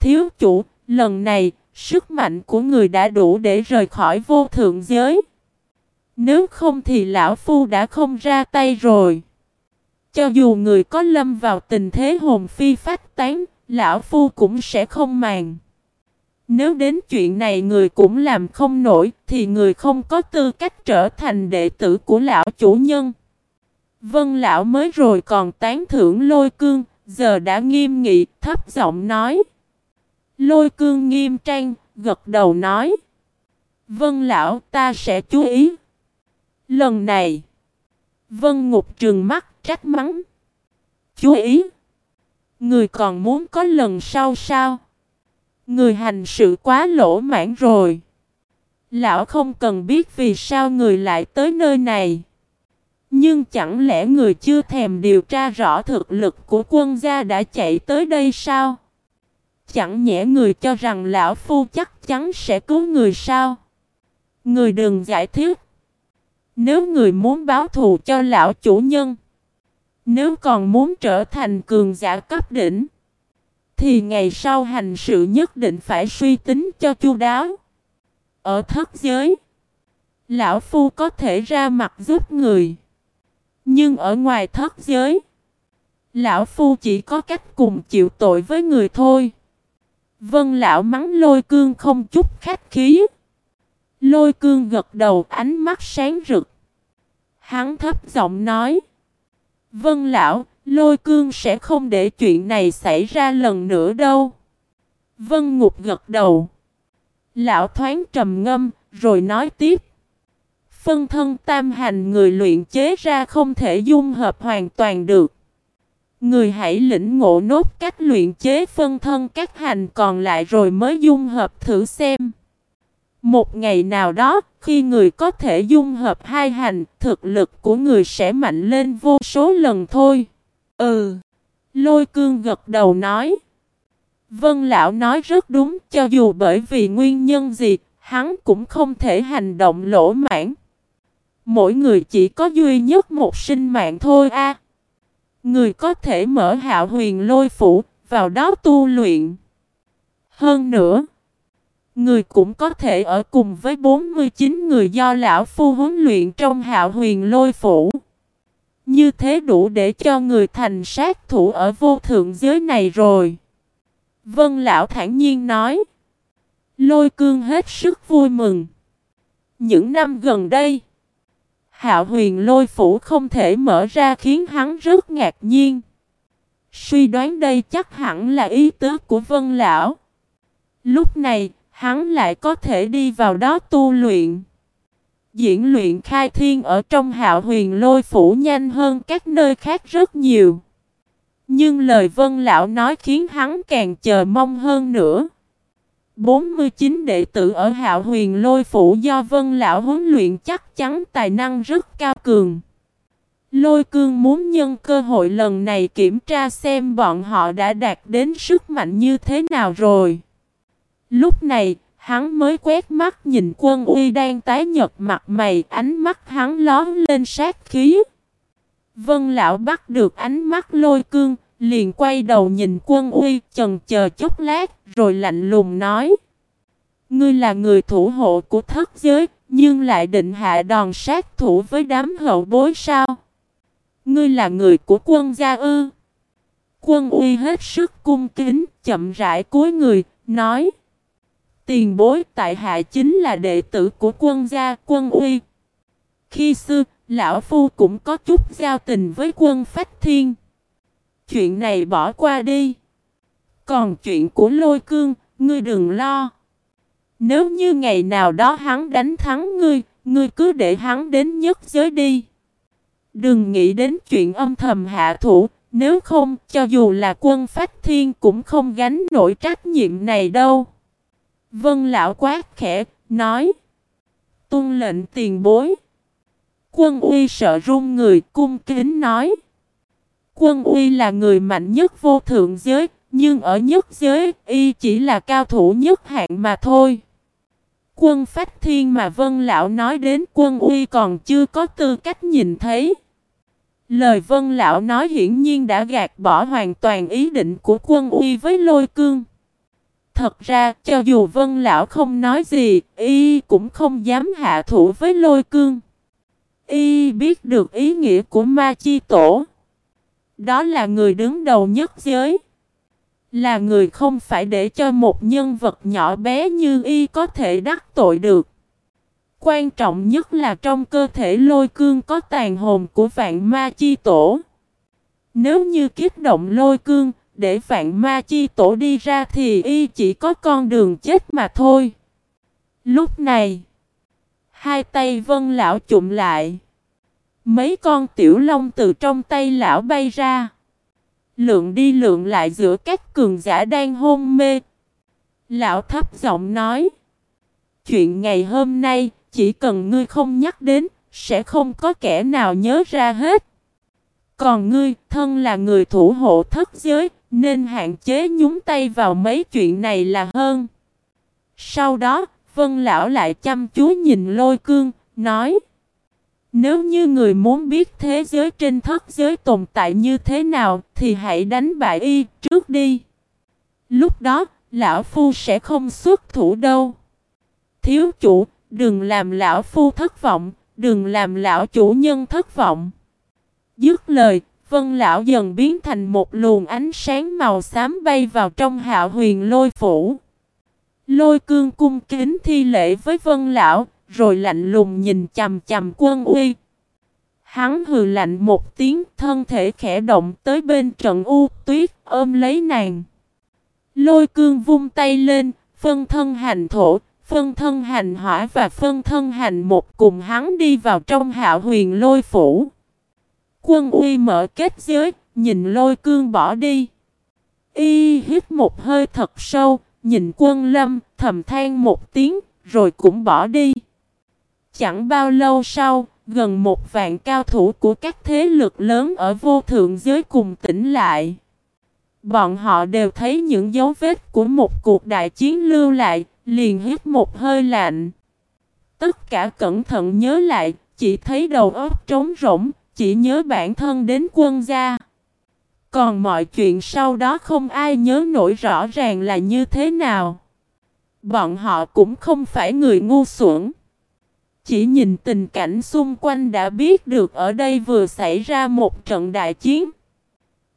Thiếu chủ, lần này, sức mạnh của người đã đủ để rời khỏi vô thượng giới. Nếu không thì lão phu đã không ra tay rồi. Cho dù người có lâm vào tình thế hồn phi phách tán, lão phu cũng sẽ không màng. Nếu đến chuyện này người cũng làm không nổi, thì người không có tư cách trở thành đệ tử của lão chủ nhân. Vân lão mới rồi còn tán thưởng lôi cương, giờ đã nghiêm nghị, thấp giọng nói. Lôi cương nghiêm trang, gật đầu nói. Vân lão ta sẽ chú ý. Lần này, Vân ngục trừng mắt trách mắng. Chú ý! Người còn muốn có lần sau sao? Người hành sự quá lỗ mãn rồi. Lão không cần biết vì sao người lại tới nơi này. Nhưng chẳng lẽ người chưa thèm điều tra rõ thực lực của quân gia đã chạy tới đây sao? Chẳng nhẽ người cho rằng lão phu chắc chắn sẽ cứu người sao? Người đừng giải thích. Nếu người muốn báo thù cho lão chủ nhân, nếu còn muốn trở thành cường giả cấp đỉnh, thì ngày sau hành sự nhất định phải suy tính cho chu đáo. Ở thất giới, lão phu có thể ra mặt giúp người. Nhưng ở ngoài thất giới, lão phu chỉ có cách cùng chịu tội với người thôi. Vân lão mắng lôi cương không chút khách khí. Lôi cương gật đầu ánh mắt sáng rực. Hắn thấp giọng nói. Vân lão, lôi cương sẽ không để chuyện này xảy ra lần nữa đâu. Vân ngục gật đầu. Lão thoáng trầm ngâm, rồi nói tiếp. Phân thân tam hành người luyện chế ra không thể dung hợp hoàn toàn được. Người hãy lĩnh ngộ nốt cách luyện chế phân thân các hành còn lại rồi mới dung hợp thử xem. Một ngày nào đó, khi người có thể dung hợp hai hành, thực lực của người sẽ mạnh lên vô số lần thôi. Ừ. Lôi cương gật đầu nói. Vân lão nói rất đúng, cho dù bởi vì nguyên nhân gì, hắn cũng không thể hành động lỗ mãn. Mỗi người chỉ có duy nhất một sinh mạng thôi a. Người có thể mở hạo huyền lôi phủ, vào đó tu luyện. Hơn nữa, người cũng có thể ở cùng với 49 người do lão phu huấn luyện trong hạo huyền lôi phủ. Như thế đủ để cho người thành sát thủ ở vô thượng giới này rồi. Vân lão thản nhiên nói. Lôi cương hết sức vui mừng. Những năm gần đây, Hạo huyền lôi phủ không thể mở ra khiến hắn rất ngạc nhiên. Suy đoán đây chắc hẳn là ý tứ của vân lão. Lúc này, hắn lại có thể đi vào đó tu luyện. Diễn luyện khai thiên ở trong hạo huyền lôi phủ nhanh hơn các nơi khác rất nhiều. Nhưng lời vân lão nói khiến hắn càng chờ mong hơn nữa. 49 đệ tử ở hạo huyền lôi phủ do vân lão huấn luyện chắc chắn tài năng rất cao cường. Lôi cương muốn nhân cơ hội lần này kiểm tra xem bọn họ đã đạt đến sức mạnh như thế nào rồi. Lúc này, hắn mới quét mắt nhìn quân uy đang tái nhật mặt mày, ánh mắt hắn lón lên sát khí. Vân lão bắt được ánh mắt lôi cương, liền quay đầu nhìn quân uy, chần chờ chốc lát, rồi lạnh lùng nói. Ngươi là người thủ hộ của thất giới, nhưng lại định hạ đòn sát thủ với đám hậu bối sao? Ngươi là người của quân gia ư? Quân uy hết sức cung kính, chậm rãi cúi người, nói. Tiền bối tại hạ chính là đệ tử của quân gia, quân uy. Khi xưa, lão phu cũng có chút giao tình với quân phách thiên. Chuyện này bỏ qua đi. Còn chuyện của lôi cương, ngươi đừng lo. Nếu như ngày nào đó hắn đánh thắng ngươi, ngươi cứ để hắn đến nhất giới đi. Đừng nghĩ đến chuyện âm thầm hạ thủ, nếu không, cho dù là quân phách thiên cũng không gánh nổi trách nhiệm này đâu. Vân lão quát khẽ, nói. Tuân lệnh tiền bối. Quân uy sợ run người, cung kính nói. Quân uy là người mạnh nhất vô thượng giới, nhưng ở nhất giới, y chỉ là cao thủ nhất hạng mà thôi. Quân phách thiên mà Vân Lão nói đến quân uy còn chưa có tư cách nhìn thấy. Lời Vân Lão nói hiển nhiên đã gạt bỏ hoàn toàn ý định của quân uy với lôi cương. Thật ra, cho dù Vân Lão không nói gì, y cũng không dám hạ thủ với lôi cương. Y biết được ý nghĩa của ma chi tổ. Đó là người đứng đầu nhất giới. Là người không phải để cho một nhân vật nhỏ bé như y có thể đắc tội được. Quan trọng nhất là trong cơ thể lôi cương có tàn hồn của vạn ma chi tổ. Nếu như kích động lôi cương, để vạn ma chi tổ đi ra thì y chỉ có con đường chết mà thôi. Lúc này, hai tay vân lão chụm lại. Mấy con tiểu long từ trong tay lão bay ra. Lượng đi lượng lại giữa các cường giả đang hôn mê. Lão thấp giọng nói. Chuyện ngày hôm nay, chỉ cần ngươi không nhắc đến, sẽ không có kẻ nào nhớ ra hết. Còn ngươi, thân là người thủ hộ thất giới, nên hạn chế nhúng tay vào mấy chuyện này là hơn. Sau đó, Vân Lão lại chăm chú nhìn lôi cương, nói nếu như người muốn biết thế giới trên thất giới tồn tại như thế nào, thì hãy đánh bại y trước đi. Lúc đó, Lão Phu sẽ không xuất thủ đâu. Thiếu chủ, đừng làm Lão Phu thất vọng, đừng làm Lão Chủ Nhân thất vọng. Dứt lời, Vân lão dần biến thành một luồng ánh sáng màu xám bay vào trong hạo huyền lôi phủ. Lôi cương cung kính thi lễ với vân lão, rồi lạnh lùng nhìn chầm chầm quân uy. Hắn hừ lạnh một tiếng, thân thể khẽ động tới bên trận u tuyết, ôm lấy nàng. Lôi cương vung tay lên, phân thân hành thổ, phân thân hành hỏa và phân thân hành một cùng hắn đi vào trong hạo huyền lôi phủ. Quân uy mở kết giới, nhìn lôi cương bỏ đi. Y hít một hơi thật sâu, nhìn quân lâm, thầm than một tiếng, rồi cũng bỏ đi. Chẳng bao lâu sau, gần một vạn cao thủ của các thế lực lớn ở vô thượng giới cùng tỉnh lại. Bọn họ đều thấy những dấu vết của một cuộc đại chiến lưu lại, liền hít một hơi lạnh. Tất cả cẩn thận nhớ lại, chỉ thấy đầu óc trống rỗng, chỉ nhớ bản thân đến quân gia. Còn mọi chuyện sau đó không ai nhớ nổi rõ ràng là như thế nào. Bọn họ cũng không phải người ngu xuẩn. Chỉ nhìn tình cảnh xung quanh đã biết được ở đây vừa xảy ra một trận đại chiến.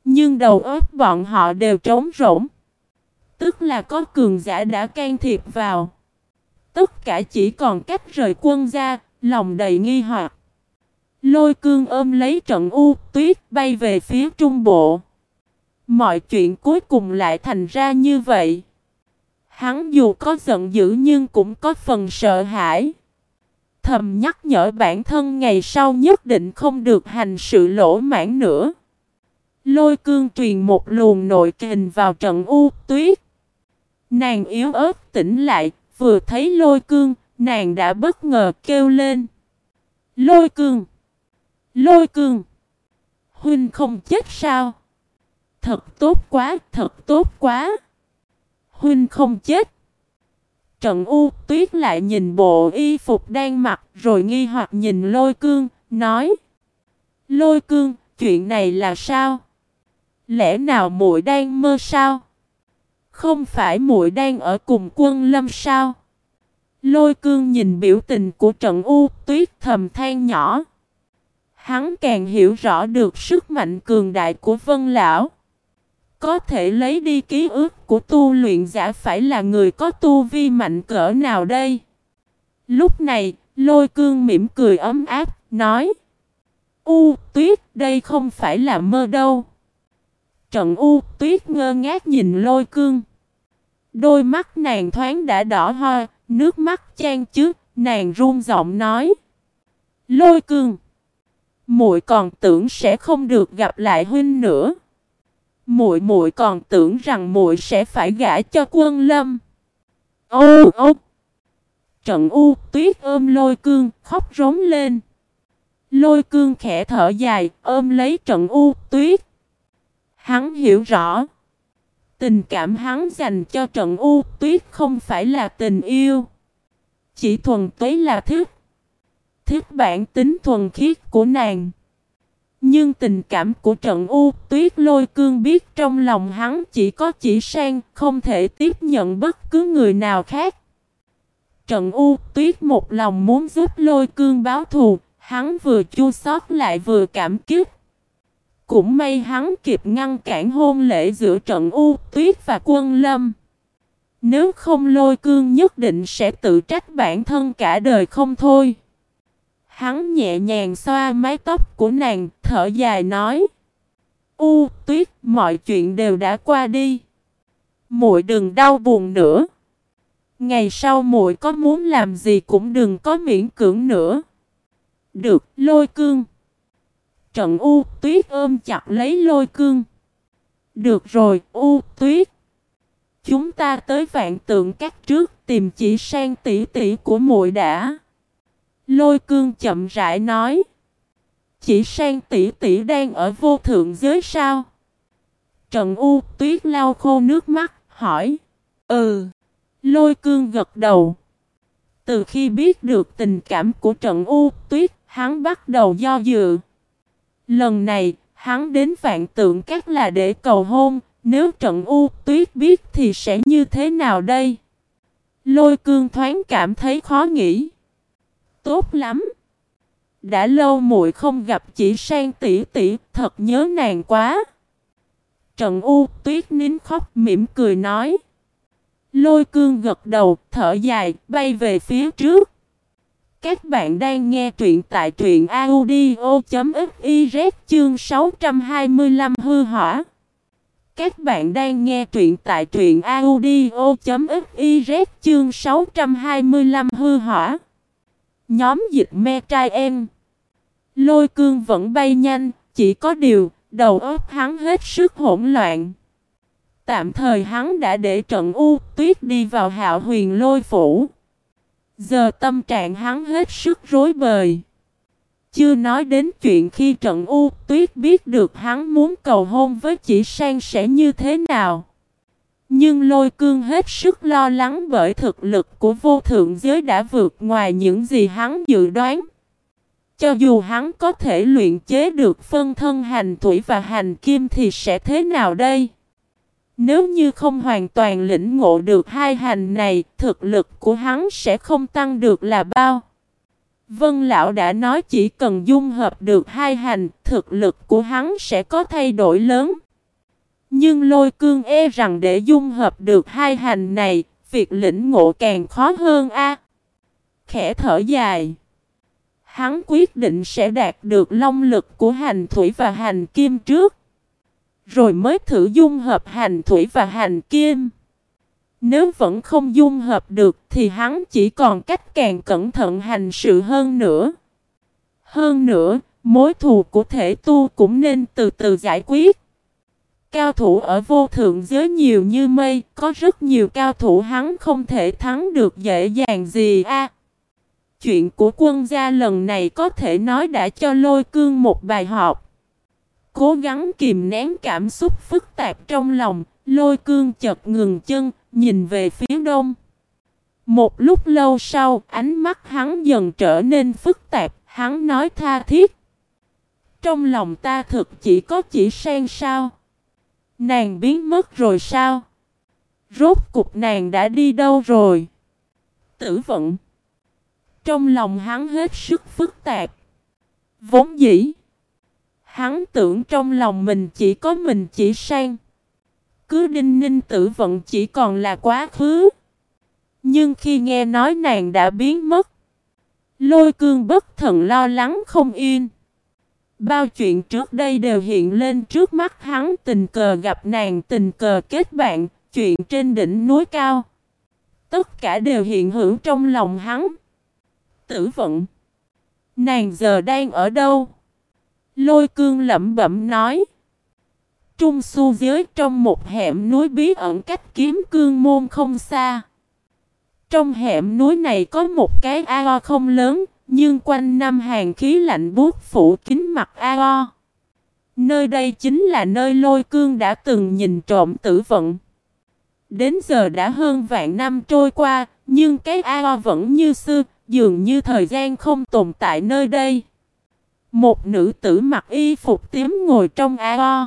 Nhưng đầu óc bọn họ đều trống rỗng. Tức là có cường giả đã can thiệp vào. Tất cả chỉ còn cách rời quân ra, lòng đầy nghi hoặc. Lôi cương ôm lấy trận u tuyết bay về phía trung bộ. Mọi chuyện cuối cùng lại thành ra như vậy. Hắn dù có giận dữ nhưng cũng có phần sợ hãi. Thầm nhắc nhở bản thân ngày sau nhất định không được hành sự lỗ mãn nữa. Lôi cương truyền một luồng nội kình vào trận u tuyết. Nàng yếu ớt tỉnh lại, vừa thấy lôi cương, nàng đã bất ngờ kêu lên. Lôi cương! Lôi cương. Huynh không chết sao? Thật tốt quá, thật tốt quá. Huynh không chết. Trận U tuyết lại nhìn bộ y phục đang mặc rồi nghi hoặc nhìn lôi cương, nói. Lôi cương, chuyện này là sao? Lẽ nào muội đang mơ sao? Không phải muội đang ở cùng quân lâm sao? Lôi cương nhìn biểu tình của trận U tuyết thầm than nhỏ. Hắn càng hiểu rõ được sức mạnh cường đại của Vân Lão. Có thể lấy đi ký ức của tu luyện giả phải là người có tu vi mạnh cỡ nào đây? Lúc này, lôi cương mỉm cười ấm áp, nói U tuyết đây không phải là mơ đâu. Trận U tuyết ngơ ngác nhìn lôi cương. Đôi mắt nàng thoáng đã đỏ hoa, nước mắt chan trước, nàng run giọng nói. Lôi cương. Muội còn tưởng sẽ không được gặp lại huynh nữa. Muội muội còn tưởng rằng muội sẽ phải gả cho Quân Lâm. Ô ô. Trận U Tuyết ôm Lôi Cương, khóc rống lên. Lôi Cương khẽ thở dài, ôm lấy Trận U Tuyết. Hắn hiểu rõ. Tình cảm hắn dành cho Trận U Tuyết không phải là tình yêu. Chỉ thuần túy là thức. Thức bản tính thuần khiết của nàng. Nhưng tình cảm của trận U tuyết lôi cương biết trong lòng hắn chỉ có chỉ sang, không thể tiếp nhận bất cứ người nào khác. Trận U tuyết một lòng muốn giúp lôi cương báo thù, hắn vừa chua xót lại vừa cảm kích. Cũng may hắn kịp ngăn cản hôn lễ giữa trận U tuyết và quân lâm. Nếu không lôi cương nhất định sẽ tự trách bản thân cả đời không thôi. Hắn nhẹ nhàng xoa mái tóc của nàng, thở dài nói. U, tuyết, mọi chuyện đều đã qua đi. Muội đừng đau buồn nữa. Ngày sau muội có muốn làm gì cũng đừng có miễn cưỡng nữa. Được, lôi cương. Trận U, tuyết ôm chặt lấy lôi cương. Được rồi, U, tuyết. Chúng ta tới vạn tượng các trước tìm chỉ sang tỷ tỷ của muội đã. Lôi cương chậm rãi nói. Chỉ sang tỷ tỷ đang ở vô thượng giới sao? Trần U tuyết lau khô nước mắt, hỏi. Ừ. Lôi cương gật đầu. Từ khi biết được tình cảm của Trần U tuyết, hắn bắt đầu do dự. Lần này, hắn đến vạn tượng các là để cầu hôn, nếu Trận U tuyết biết thì sẽ như thế nào đây? Lôi cương thoáng cảm thấy khó nghĩ. Tốt lắm. Đã lâu muội không gặp chỉ sang tỷ tỷ, thật nhớ nàng quá. trần U tuyết nín khóc mỉm cười nói. Lôi cương gật đầu, thở dài, bay về phía trước. Các bạn đang nghe truyện tại truyện audio.fiz chương 625 hư hỏa. Các bạn đang nghe truyện tại truyện audio.fiz chương 625 hư hỏa. Nhóm dịch me trai em. Lôi cương vẫn bay nhanh, chỉ có điều, đầu óc hắn hết sức hỗn loạn. Tạm thời hắn đã để trận U tuyết đi vào hạo huyền lôi phủ. Giờ tâm trạng hắn hết sức rối bời. Chưa nói đến chuyện khi trận U tuyết biết được hắn muốn cầu hôn với chỉ sang sẽ như thế nào. Nhưng lôi cương hết sức lo lắng bởi thực lực của vô thượng giới đã vượt ngoài những gì hắn dự đoán. Cho dù hắn có thể luyện chế được phân thân hành thủy và hành kim thì sẽ thế nào đây? Nếu như không hoàn toàn lĩnh ngộ được hai hành này, thực lực của hắn sẽ không tăng được là bao. Vân Lão đã nói chỉ cần dung hợp được hai hành, thực lực của hắn sẽ có thay đổi lớn. Nhưng lôi cương e rằng để dung hợp được hai hành này, việc lĩnh ngộ càng khó hơn a. Khẽ thở dài. Hắn quyết định sẽ đạt được long lực của hành thủy và hành kim trước. Rồi mới thử dung hợp hành thủy và hành kim. Nếu vẫn không dung hợp được thì hắn chỉ còn cách càng cẩn thận hành sự hơn nữa. Hơn nữa, mối thù của thể tu cũng nên từ từ giải quyết. Cao thủ ở vô thượng giới nhiều như mây, có rất nhiều cao thủ hắn không thể thắng được dễ dàng gì a. chuyện của quân gia lần này có thể nói đã cho lôi cương một bài học. Cố gắng kìm nén cảm xúc phức tạp trong lòng, lôi cương chợt ngừng chân, nhìn về phía đông. Một lúc lâu sau, ánh mắt hắn dần trở nên phức tạp, hắn nói tha thiết. Trong lòng ta thực chỉ có chỉ sen sao. Nàng biến mất rồi sao? Rốt cục nàng đã đi đâu rồi? Tử vận. Trong lòng hắn hết sức phức tạp. Vốn dĩ. Hắn tưởng trong lòng mình chỉ có mình chỉ sang. Cứ đinh ninh tử vận chỉ còn là quá khứ. Nhưng khi nghe nói nàng đã biến mất. Lôi cương bất thần lo lắng không yên. Bao chuyện trước đây đều hiện lên trước mắt hắn tình cờ gặp nàng tình cờ kết bạn, chuyện trên đỉnh núi cao. Tất cả đều hiện hữu trong lòng hắn. Tử vận. Nàng giờ đang ở đâu? Lôi cương lẩm bẩm nói. Trung su giới trong một hẻm núi bí ẩn cách kiếm cương môn không xa. Trong hẻm núi này có một cái ao không lớn, nhưng quanh năm hàng khí lạnh buốt phủ kín mặt ao. Nơi đây chính là nơi lôi cương đã từng nhìn trộm tử vận. Đến giờ đã hơn vạn năm trôi qua, nhưng cái ao vẫn như xưa, dường như thời gian không tồn tại nơi đây. Một nữ tử mặc y phục tím ngồi trong ao.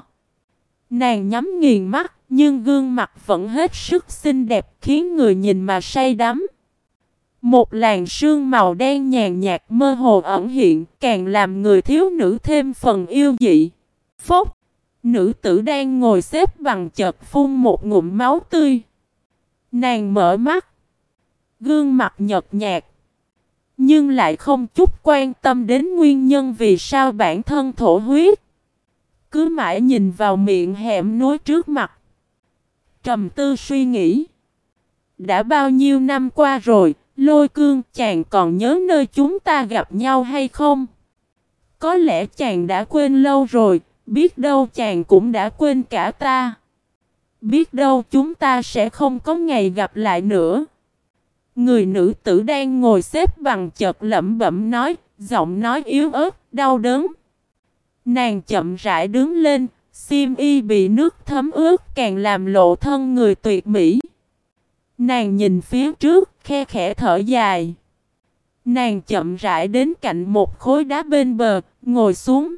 Nàng nhắm nghiền mắt, nhưng gương mặt vẫn hết sức xinh đẹp khiến người nhìn mà say đắm. Một làn sương màu đen nhàn nhạt mơ hồ ẩn hiện càng làm người thiếu nữ thêm phần yêu dị. Phốc! Nữ tử đang ngồi xếp bằng chợt phun một ngụm máu tươi. Nàng mở mắt. Gương mặt nhợt nhạt. Nhưng lại không chút quan tâm đến nguyên nhân vì sao bản thân thổ huyết. Cứ mãi nhìn vào miệng hẻm núi trước mặt. Trầm tư suy nghĩ. Đã bao nhiêu năm qua rồi, lôi cương chàng còn nhớ nơi chúng ta gặp nhau hay không? Có lẽ chàng đã quên lâu rồi, biết đâu chàng cũng đã quên cả ta. Biết đâu chúng ta sẽ không có ngày gặp lại nữa. Người nữ tử đang ngồi xếp bằng chợt lẩm bẩm nói, giọng nói yếu ớt, đau đớn. Nàng chậm rãi đứng lên, xiêm y bị nước thấm ướt càng làm lộ thân người tuyệt mỹ. Nàng nhìn phía trước, khe khẽ thở dài. Nàng chậm rãi đến cạnh một khối đá bên bờ, ngồi xuống.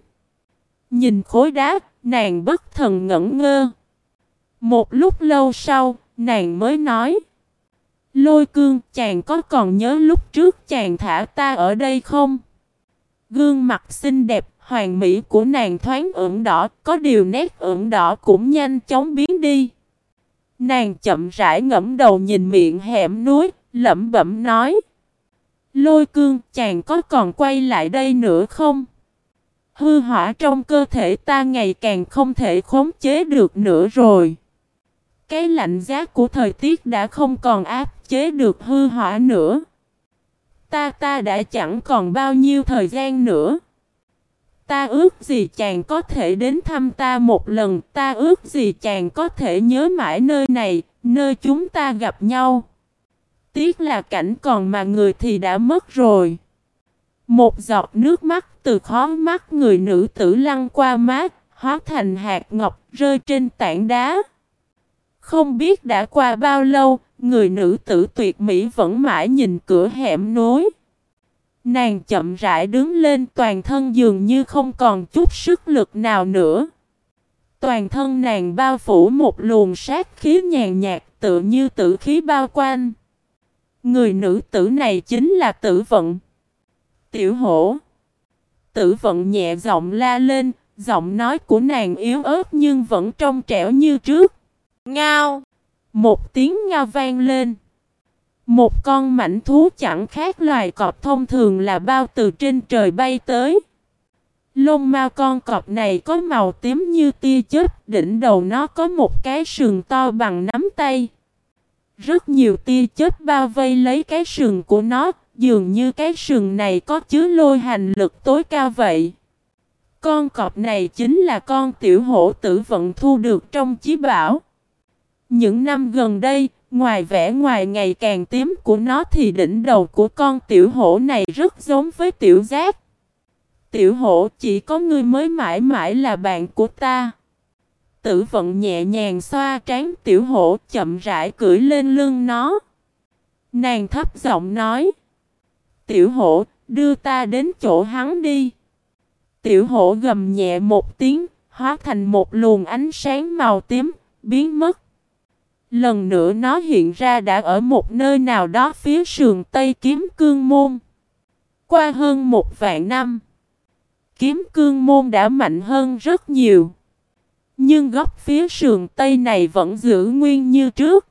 Nhìn khối đá, nàng bất thần ngẩn ngơ. Một lúc lâu sau, nàng mới nói. Lôi cương, chàng có còn nhớ lúc trước chàng thả ta ở đây không? Gương mặt xinh đẹp, hoàng mỹ của nàng thoáng ửng đỏ, có điều nét ửng đỏ cũng nhanh chóng biến đi. Nàng chậm rãi ngẫm đầu nhìn miệng hẻm núi, lẩm bẩm nói. Lôi cương, chàng có còn quay lại đây nữa không? Hư hỏa trong cơ thể ta ngày càng không thể khống chế được nữa rồi. Cái lạnh giá của thời tiết đã không còn áp chế được hư hỏa nữa. Ta ta đã chẳng còn bao nhiêu thời gian nữa. Ta ước gì chàng có thể đến thăm ta một lần, ta ước gì chàng có thể nhớ mãi nơi này, nơi chúng ta gặp nhau. Tiếc là cảnh còn mà người thì đã mất rồi. Một giọt nước mắt từ khó mắt người nữ tử lăn qua mát, hóa thành hạt ngọc rơi trên tảng đá. Không biết đã qua bao lâu, người nữ tử tuyệt mỹ vẫn mãi nhìn cửa hẻm nối. Nàng chậm rãi đứng lên toàn thân dường như không còn chút sức lực nào nữa. Toàn thân nàng bao phủ một luồng sát khí nhàn nhạt tự như tử khí bao quanh. Người nữ tử này chính là tử vận. Tiểu hổ. Tử vận nhẹ giọng la lên, giọng nói của nàng yếu ớt nhưng vẫn trong trẻo như trước. Ngao! Một tiếng ngao vang lên. Một con mảnh thú chẳng khác loài cọp thông thường là bao từ trên trời bay tới. Lông mao con cọp này có màu tím như tia chớp, đỉnh đầu nó có một cái sừng to bằng nắm tay. Rất nhiều tia chớp bao vây lấy cái sừng của nó, dường như cái sừng này có chứa lôi hành lực tối cao vậy. Con cọp này chính là con tiểu hổ tử vận thu được trong chí bảo. Những năm gần đây, ngoài vẻ ngoài ngày càng tím của nó thì đỉnh đầu của con tiểu hổ này rất giống với tiểu giác. Tiểu hổ chỉ có ngươi mới mãi mãi là bạn của ta. Tử vận nhẹ nhàng xoa trán tiểu hổ chậm rãi cưỡi lên lưng nó. Nàng thấp giọng nói. Tiểu hổ, đưa ta đến chỗ hắn đi. Tiểu hổ gầm nhẹ một tiếng, hóa thành một luồng ánh sáng màu tím, biến mất. Lần nữa nó hiện ra đã ở một nơi nào đó phía sườn Tây Kiếm Cương Môn. Qua hơn một vạn năm, Kiếm Cương Môn đã mạnh hơn rất nhiều. Nhưng góc phía sườn Tây này vẫn giữ nguyên như trước.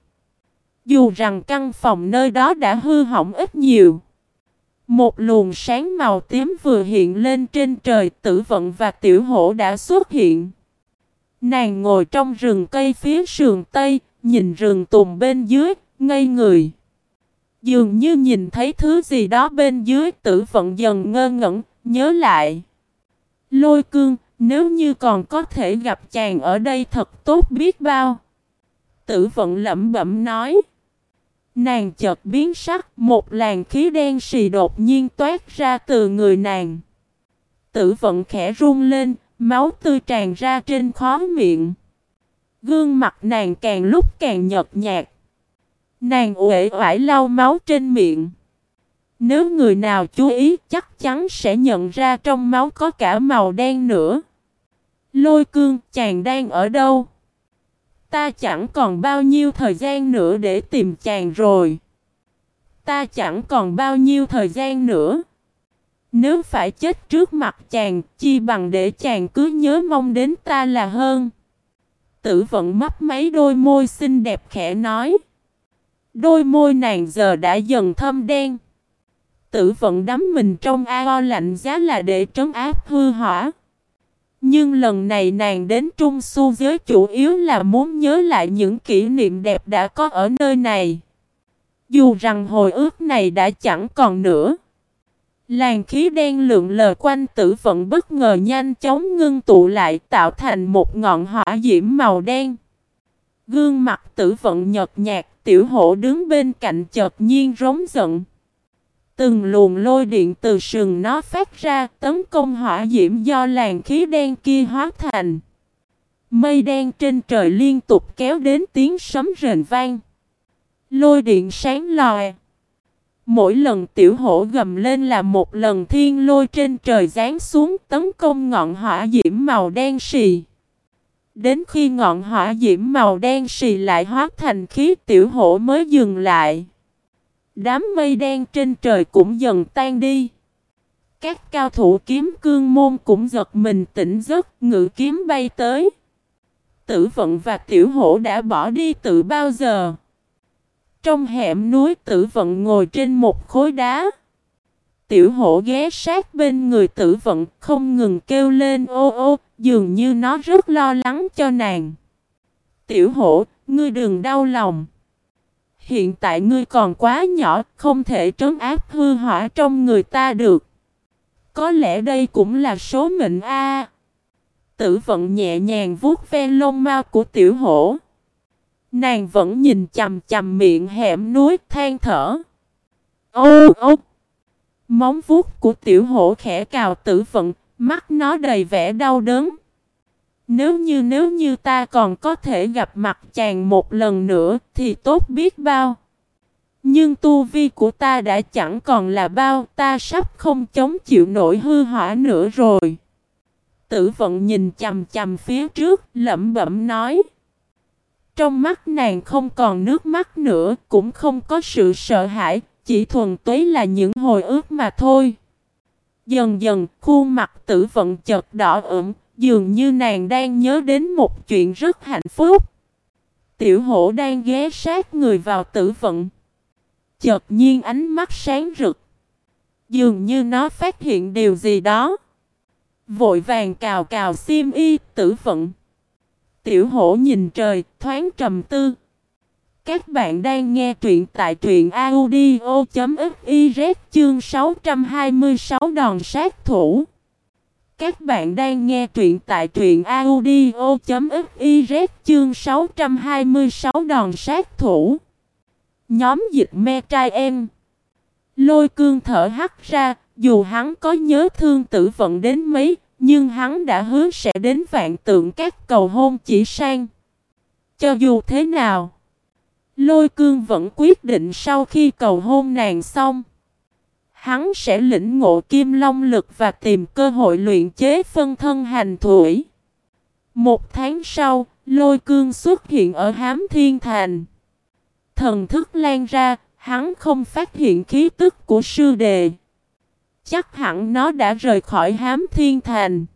Dù rằng căn phòng nơi đó đã hư hỏng ít nhiều. Một luồng sáng màu tím vừa hiện lên trên trời tử vận và tiểu hổ đã xuất hiện. Nàng ngồi trong rừng cây phía sườn Tây, nhìn rừng tùng bên dưới, ngây người. Dường như nhìn thấy thứ gì đó bên dưới tử vận dần ngơ ngẩn, nhớ lại. Lôi cương, nếu như còn có thể gặp chàng ở đây thật tốt biết bao. Tử vận lẩm bẩm nói. Nàng chợt biến sắc, một làn khí đen xì đột nhiên toát ra từ người nàng. Tử vận khẽ run lên, máu tươi tràn ra trên khó miệng. Gương mặt nàng càng lúc càng nhợt nhạt. Nàng uể oải lau máu trên miệng. Nếu người nào chú ý chắc chắn sẽ nhận ra trong máu có cả màu đen nữa. Lôi cương chàng đang ở đâu? Ta chẳng còn bao nhiêu thời gian nữa để tìm chàng rồi. Ta chẳng còn bao nhiêu thời gian nữa. Nếu phải chết trước mặt chàng, chi bằng để chàng cứ nhớ mong đến ta là hơn. Tử vận mắt mấy đôi môi xinh đẹp khẽ nói. Đôi môi nàng giờ đã dần thâm đen. Tử vận đắm mình trong ao lạnh giá là để trấn áp hư hỏa. Nhưng lần này nàng đến Trung Su giới chủ yếu là muốn nhớ lại những kỷ niệm đẹp đã có ở nơi này. Dù rằng hồi ước này đã chẳng còn nữa. Làn khí đen lượng lờ quanh tử vận bất ngờ nhanh chóng ngưng tụ lại tạo thành một ngọn hỏa diễm màu đen. Gương mặt tử vận nhợt nhạt, tiểu hổ đứng bên cạnh chợt nhiên rống giận. Từng luồng lôi điện từ sừng nó phát ra tấn công hỏa diễm do làn khí đen kia hóa thành. Mây đen trên trời liên tục kéo đến tiếng sấm rền vang. Lôi điện sáng lòe. Mỗi lần tiểu hổ gầm lên là một lần thiên lôi trên trời giáng xuống, tấn công ngọn hỏa diễm màu đen xì. Đến khi ngọn hỏa diễm màu đen xì lại hóa thành khí, tiểu hổ mới dừng lại. Đám mây đen trên trời cũng dần tan đi. Các cao thủ kiếm cương môn cũng giật mình tỉnh giấc, ngự kiếm bay tới. Tử vận và tiểu hổ đã bỏ đi từ bao giờ. Trong hẻm núi tử vận ngồi trên một khối đá. Tiểu hổ ghé sát bên người tử vận không ngừng kêu lên ô ô, dường như nó rất lo lắng cho nàng. Tiểu hổ, ngươi đừng đau lòng. Hiện tại ngươi còn quá nhỏ, không thể trấn áp hư hỏa trong người ta được. Có lẽ đây cũng là số mệnh A. Tử vận nhẹ nhàng vuốt ve lông mao của tiểu hổ. Nàng vẫn nhìn chầm chầm miệng hẻm núi than thở. Ô ô! Móng vuốt của tiểu hổ khẽ cào tử vận, mắt nó đầy vẻ đau đớn. Nếu như nếu như ta còn có thể gặp mặt chàng một lần nữa thì tốt biết bao. Nhưng tu vi của ta đã chẳng còn là bao, ta sắp không chống chịu nổi hư hỏa nữa rồi. Tử vận nhìn chầm chầm phía trước, lẩm bẩm nói. Trong mắt nàng không còn nước mắt nữa, cũng không có sự sợ hãi, chỉ thuần túy là những hồi ức mà thôi. Dần dần, khuôn mặt tử vận chợt đỏ ửng, dường như nàng đang nhớ đến một chuyện rất hạnh phúc. Tiểu hổ đang ghé sát người vào tử vận. Chợt nhiên ánh mắt sáng rực. Dường như nó phát hiện điều gì đó. Vội vàng cào cào xiêm y tử vận. Tiểu hổ nhìn trời, thoáng trầm tư. Các bạn đang nghe truyện tại truyện audio.fiz chương 626 đòn sát thủ. Các bạn đang nghe truyện tại truyện audio.fiz chương 626 đòn sát thủ. Nhóm dịch me trai em. Lôi cương thở hắt ra, dù hắn có nhớ thương tử vận đến mấy, nhưng hắn đã hứa sẽ đến vạn tượng các cầu hôn chỉ sang. Cho dù thế nào, lôi cương vẫn quyết định sau khi cầu hôn nàng xong. Hắn sẽ lĩnh ngộ kim long lực và tìm cơ hội luyện chế phân thân hành thủy. Một tháng sau, lôi cương xuất hiện ở hám thiên thành. Thần thức lan ra, hắn không phát hiện khí tức của sư đề. Chắc hẳn nó đã rời khỏi hám thiên thành.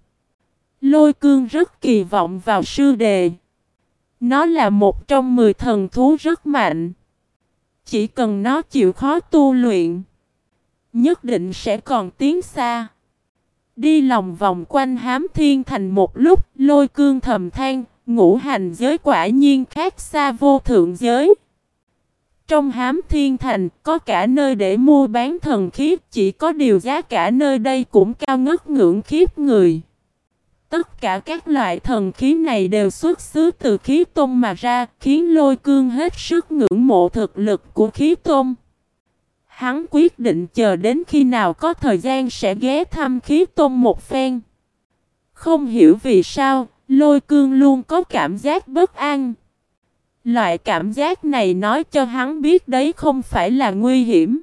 Lôi cương rất kỳ vọng vào sư đề. Nó là một trong mười thần thú rất mạnh. Chỉ cần nó chịu khó tu luyện. Nhất định sẽ còn tiến xa. Đi lòng vòng quanh hám thiên thành một lúc, lôi cương thầm than, ngũ hành giới quả nhiên khác xa vô thượng giới. Trong hám thiên thành có cả nơi để mua bán thần khiếp chỉ có điều giá cả nơi đây cũng cao ngất ngưỡng khiếp người. Tất cả các loại thần khí này đều xuất xứ từ khí tôn mà ra, khiến lôi cương hết sức ngưỡng mộ thực lực của khí tôn. Hắn quyết định chờ đến khi nào có thời gian sẽ ghé thăm khí tôn một phen. Không hiểu vì sao, lôi cương luôn có cảm giác bất an. Loại cảm giác này nói cho hắn biết đấy không phải là nguy hiểm.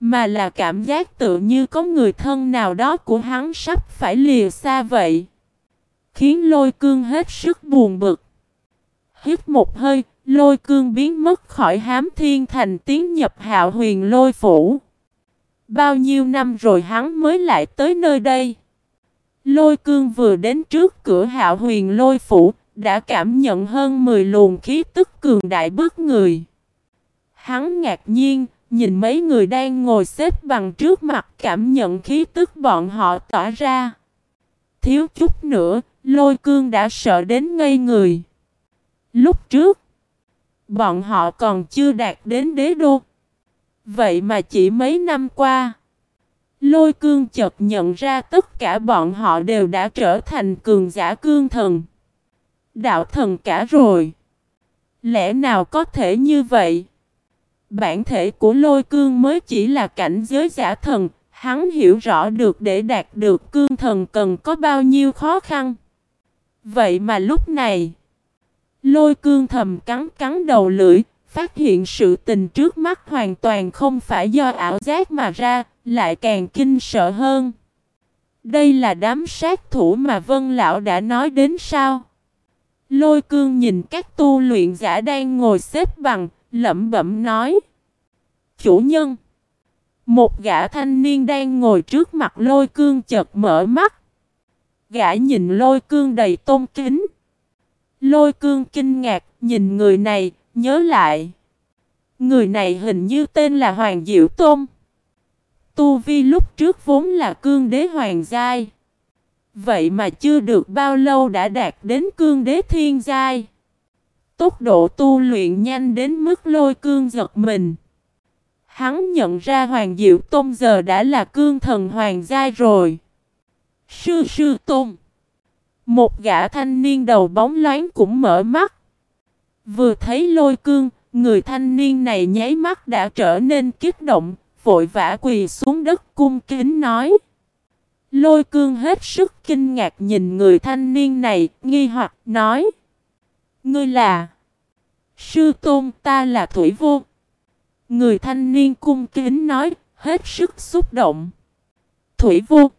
Mà là cảm giác tự như có người thân nào đó của hắn sắp phải lìa xa vậy. Khiến lôi cương hết sức buồn bực. Hít một hơi, lôi cương biến mất khỏi hám thiên thành tiến nhập hạo huyền lôi phủ. Bao nhiêu năm rồi hắn mới lại tới nơi đây. Lôi cương vừa đến trước cửa hạo huyền lôi phủ, đã cảm nhận hơn 10 luồng khí tức cường đại bức người. Hắn ngạc nhiên, nhìn mấy người đang ngồi xếp bằng trước mặt cảm nhận khí tức bọn họ tỏa ra. Thiếu chút nữa, lôi cương đã sợ đến ngây người. Lúc trước, bọn họ còn chưa đạt đến đế đô. Vậy mà chỉ mấy năm qua, lôi cương chợt nhận ra tất cả bọn họ đều đã trở thành cường giả cương thần. Đạo thần cả rồi. Lẽ nào có thể như vậy? Bản thể của lôi cương mới chỉ là cảnh giới giả thần, hắn hiểu rõ được để đạt được cương thần cần có bao nhiêu khó khăn. Vậy mà lúc này, lôi cương thầm cắn cắn đầu lưỡi, phát hiện sự tình trước mắt hoàn toàn không phải do ảo giác mà ra, lại càng kinh sợ hơn. Đây là đám sát thủ mà Vân Lão đã nói đến sao? Lôi cương nhìn các tu luyện giả đang ngồi xếp bằng, lẩm bẩm nói. Chủ nhân. Một gã thanh niên đang ngồi trước mặt lôi cương chợt mở mắt. Gã nhìn lôi cương đầy tôn kính. Lôi cương kinh ngạc nhìn người này, nhớ lại. Người này hình như tên là Hoàng Diệu Tôn. Tu Vi lúc trước vốn là cương đế hoàng giai. Vậy mà chưa được bao lâu đã đạt đến cương đế thiên giai. Tốc độ tu luyện nhanh đến mức lôi cương giật mình. Hắn nhận ra Hoàng Diệu Tôn giờ đã là cương thần hoàng giai rồi. Sư sư Tôn. Một gã thanh niên đầu bóng loáng cũng mở mắt. Vừa thấy lôi cương, người thanh niên này nháy mắt đã trở nên kích động, vội vã quỳ xuống đất cung kính nói. Lôi cương hết sức kinh ngạc nhìn người thanh niên này, nghi hoặc nói. Ngươi là... Sư tôn ta là Thủy Vô. Người thanh niên cung kính nói, hết sức xúc động. Thủy Vô.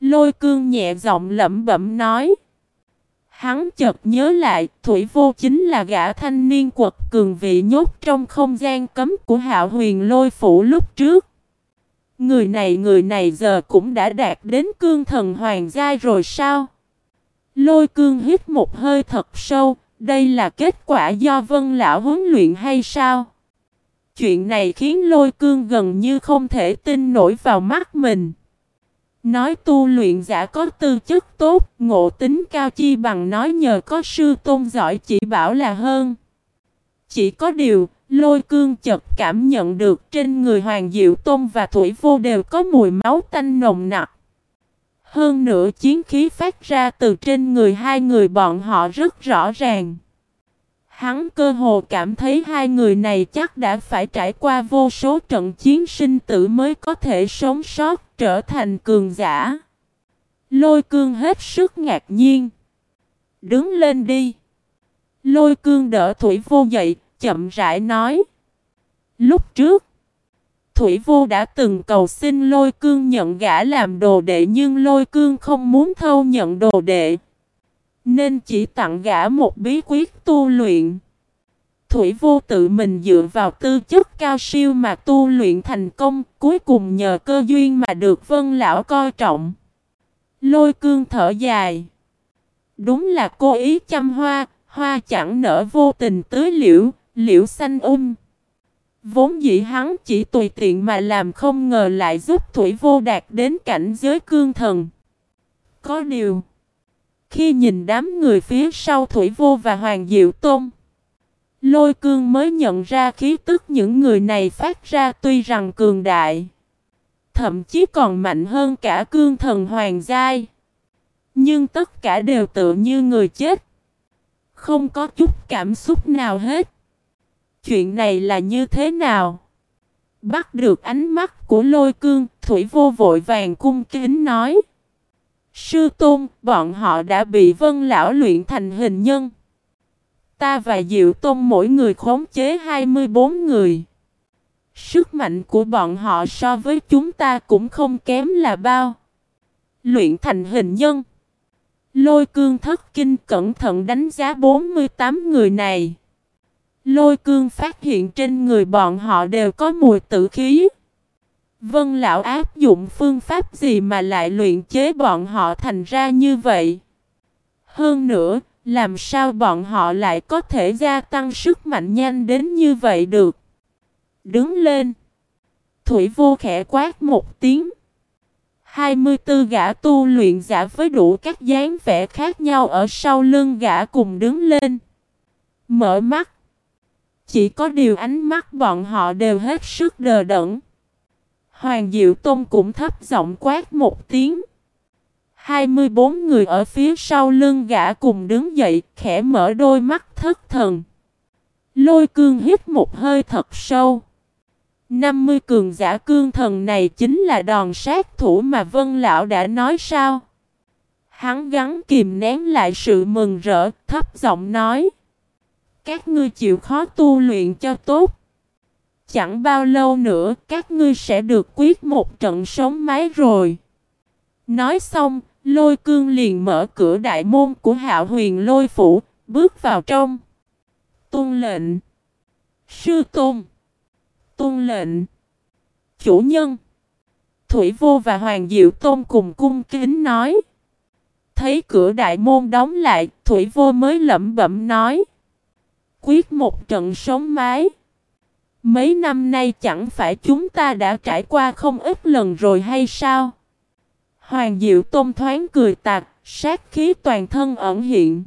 Lôi cương nhẹ giọng lẩm bẩm nói. Hắn chợt nhớ lại, Thủy Vô chính là gã thanh niên quật cường vị nhốt trong không gian cấm của hạo huyền lôi phủ lúc trước. Người này người này giờ cũng đã đạt đến cương thần hoàng giai rồi sao? Lôi cương hít một hơi thật sâu, đây là kết quả do vân lão huấn luyện hay sao? Chuyện này khiến lôi cương gần như không thể tin nổi vào mắt mình. Nói tu luyện giả có tư chất tốt, ngộ tính cao chi bằng nói nhờ có sư tôn giỏi chỉ bảo là hơn. Chỉ có điều, lôi cương chợt cảm nhận được trên người Hoàng Diệu Tôn và Thủy Vô đều có mùi máu tanh nồng nặc. Hơn nữa chiến khí phát ra từ trên người hai người bọn họ rất rõ ràng. Hắn cơ hồ cảm thấy hai người này chắc đã phải trải qua vô số trận chiến sinh tử mới có thể sống sót trở thành cường giả. Lôi cương hết sức ngạc nhiên. Đứng lên đi. Lôi cương đỡ Thủy vô dậy, chậm rãi nói. Lúc trước, Thủy vô đã từng cầu xin lôi cương nhận gã làm đồ đệ nhưng lôi cương không muốn thâu nhận đồ đệ. Nên chỉ tặng gã một bí quyết tu luyện. Thủy vô tự mình dựa vào tư chất cao siêu mà tu luyện thành công, cuối cùng nhờ cơ duyên mà được vân lão coi trọng. Lôi cương thở dài. Đúng là cô ý chăm hoa, hoa chẳng nở vô tình tưới liễu, liễu xanh um. Vốn dĩ hắn chỉ tùy tiện mà làm không ngờ lại giúp Thủy vô đạt đến cảnh giới cương thần. Có điều, khi nhìn đám người phía sau Thủy vô và Hoàng Diệu Tôn, Lôi cương mới nhận ra khí tức những người này phát ra tuy rằng cường đại. Thậm chí còn mạnh hơn cả cương thần hoàng giai. Nhưng tất cả đều tự như người chết. Không có chút cảm xúc nào hết. Chuyện này là như thế nào? Bắt được ánh mắt của lôi cương, Thủy vô vội vàng cung kính nói. Sư Tôn, bọn họ đã bị vân lão luyện thành hình nhân. Ta và Diệu Tôn mỗi người khống chế 24 người. Sức mạnh của bọn họ so với chúng ta cũng không kém là bao. Luyện thành hình nhân. Lôi cương thất kinh cẩn thận đánh giá 48 người này. Lôi cương phát hiện trên người bọn họ đều có mùi tử khí. Vân lão áp dụng phương pháp gì mà lại luyện chế bọn họ thành ra như vậy? Hơn nữa, làm sao bọn họ lại có thể gia tăng sức mạnh nhanh đến như vậy được? Đứng lên. Thủy vô khẽ quát một tiếng. 24 gã tu luyện giả với đủ các dáng vẻ khác nhau ở sau lưng gã cùng đứng lên. Mở mắt. Chỉ có điều ánh mắt bọn họ đều hết sức đờ đẫn. Hoàng Diệu Tôn cũng thấp giọng quát một tiếng. 24 người ở phía sau lưng gã cùng đứng dậy, khẽ mở đôi mắt thất thần. Lôi cương hít một hơi thật sâu. 50 cường giả cương thần này chính là đòn sát thủ mà Vân Lão đã nói sao? Hắn gắn kìm nén lại sự mừng rỡ, thấp giọng nói. Các ngươi chịu khó tu luyện cho tốt. Chẳng bao lâu nữa các ngươi sẽ được quyết một trận sống mái rồi. Nói xong, lôi cương liền mở cửa đại môn của hạo huyền lôi phủ, bước vào trong. Tôn lệnh. Sư Tôn. Tôn lệnh. Chủ nhân. Thủy Vô và Hoàng Diệu Tôn cùng cung kính nói. Thấy cửa đại môn đóng lại, Thủy Vô mới lẩm bẩm nói. Quyết một trận sống mái. Mấy năm nay chẳng phải chúng ta đã trải qua không ít lần rồi hay sao? Hoàng Diệu Tôn thoáng cười tạc, sát khí toàn thân ẩn hiện.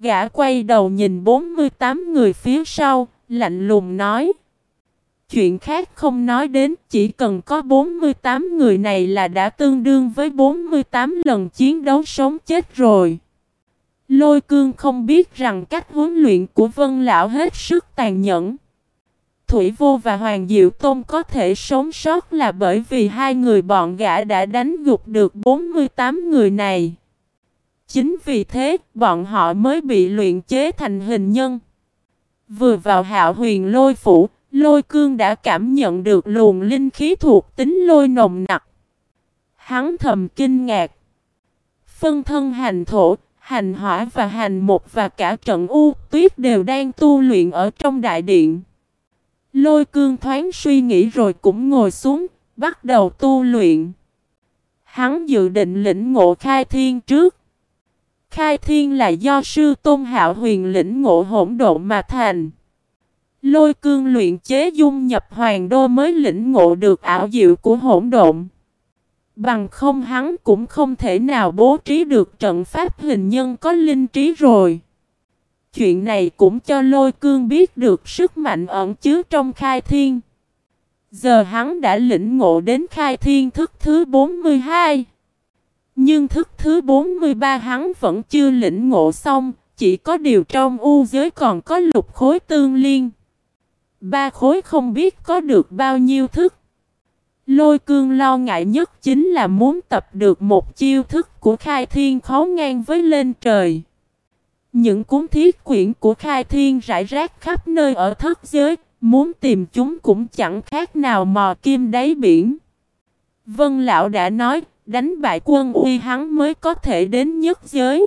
Gã quay đầu nhìn 48 người phía sau, lạnh lùng nói. Chuyện khác không nói đến, chỉ cần có 48 người này là đã tương đương với 48 lần chiến đấu sống chết rồi. Lôi cương không biết rằng cách huấn luyện của Vân Lão hết sức tàn nhẫn. Thủy Vô và Hoàng Diệu Tôn có thể sống sót là bởi vì hai người bọn gã đã đánh gục được 48 người này. Chính vì thế, bọn họ mới bị luyện chế thành hình nhân. Vừa vào hạo huyền lôi phủ, lôi cương đã cảm nhận được luồng linh khí thuộc tính lôi nồng nặc. Hắn thầm kinh ngạc. Phân thân hành thổ, hành hỏa và hành một và cả trận u tuyết đều đang tu luyện ở trong đại điện. Lôi cương thoáng suy nghĩ rồi cũng ngồi xuống, bắt đầu tu luyện. Hắn dự định lĩnh ngộ khai thiên trước. Khai thiên là do sư tôn hạo huyền lĩnh ngộ hỗn độn mà thành. Lôi cương luyện chế dung nhập hoàng đô mới lĩnh ngộ được ảo diệu của hỗn độn. Bằng không hắn cũng không thể nào bố trí được trận pháp hình nhân có linh trí rồi. Chuyện này cũng cho lôi cương biết được sức mạnh ẩn chứa trong khai thiên. Giờ hắn đã lĩnh ngộ đến khai thiên thức thứ 42. Nhưng thức thứ 43 hắn vẫn chưa lĩnh ngộ xong, chỉ có điều trong u giới còn có lục khối tương liên. Ba khối không biết có được bao nhiêu thức. Lôi cương lo ngại nhất chính là muốn tập được một chiêu thức của khai thiên khó ngang với lên trời. Những cuốn thiết quyển của khai thiên rải rác khắp nơi ở thất giới, muốn tìm chúng cũng chẳng khác nào mò kim đáy biển. Vân Lão đã nói, đánh bại quân uy hắn mới có thể đến nhất giới.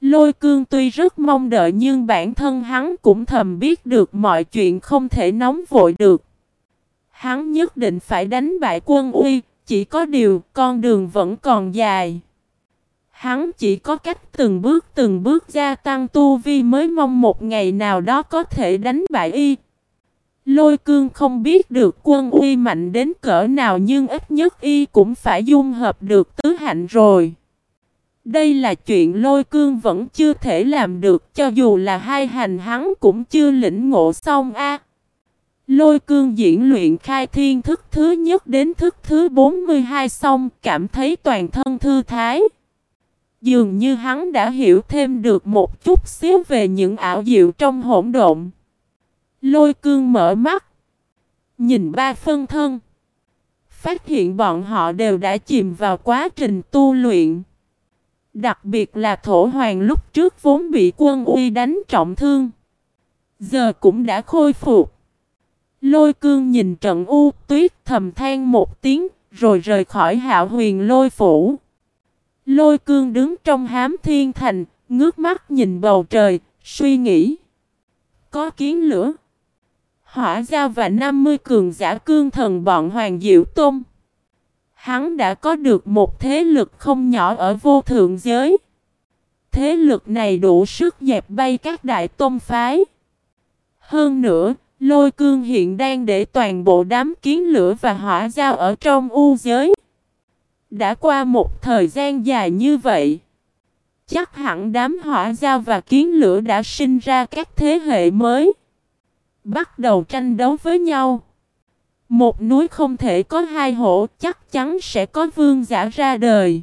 Lôi cương tuy rất mong đợi nhưng bản thân hắn cũng thầm biết được mọi chuyện không thể nóng vội được. Hắn nhất định phải đánh bại quân uy, chỉ có điều con đường vẫn còn dài. Hắn chỉ có cách từng bước từng bước gia tăng tu vi mới mong một ngày nào đó có thể đánh bại y. Lôi cương không biết được quân uy mạnh đến cỡ nào nhưng ít nhất y cũng phải dung hợp được tứ hạnh rồi. Đây là chuyện lôi cương vẫn chưa thể làm được cho dù là hai hành hắn cũng chưa lĩnh ngộ xong a. Lôi cương diễn luyện khai thiên thức thứ nhất đến thức thứ 42 xong, cảm thấy toàn thân thư thái. Dường như hắn đã hiểu thêm được một chút xíu về những ảo diệu trong hỗn độn. Lôi cương mở mắt. Nhìn ba phân thân. Phát hiện bọn họ đều đã chìm vào quá trình tu luyện. Đặc biệt là thổ hoàng lúc trước vốn bị quân uy đánh trọng thương. Giờ cũng đã khôi phục. Lôi cương nhìn trận u tuyết thầm than một tiếng rồi rời khỏi hạo huyền lôi phủ. Lôi cương đứng trong hám thiên thành, ngước mắt nhìn bầu trời, suy nghĩ. Có kiến lửa. Hỏa giao và 50 cường giả cương thần bọn Hoàng Diệu Tôn. Hắn đã có được một thế lực không nhỏ ở vô thượng giới. Thế lực này đủ sức dẹp bay các đại tôn phái. Hơn nữa, lôi cương hiện đang để toàn bộ đám kiến lửa và hỏa giao ở trong u giới. Đã qua một thời gian dài như vậy. Chắc hẳn đám hỏa giao và kiến lửa đã sinh ra các thế hệ mới. Bắt đầu tranh đấu với nhau. Một núi không thể có hai hổ, chắc chắn sẽ có vương giả ra đời.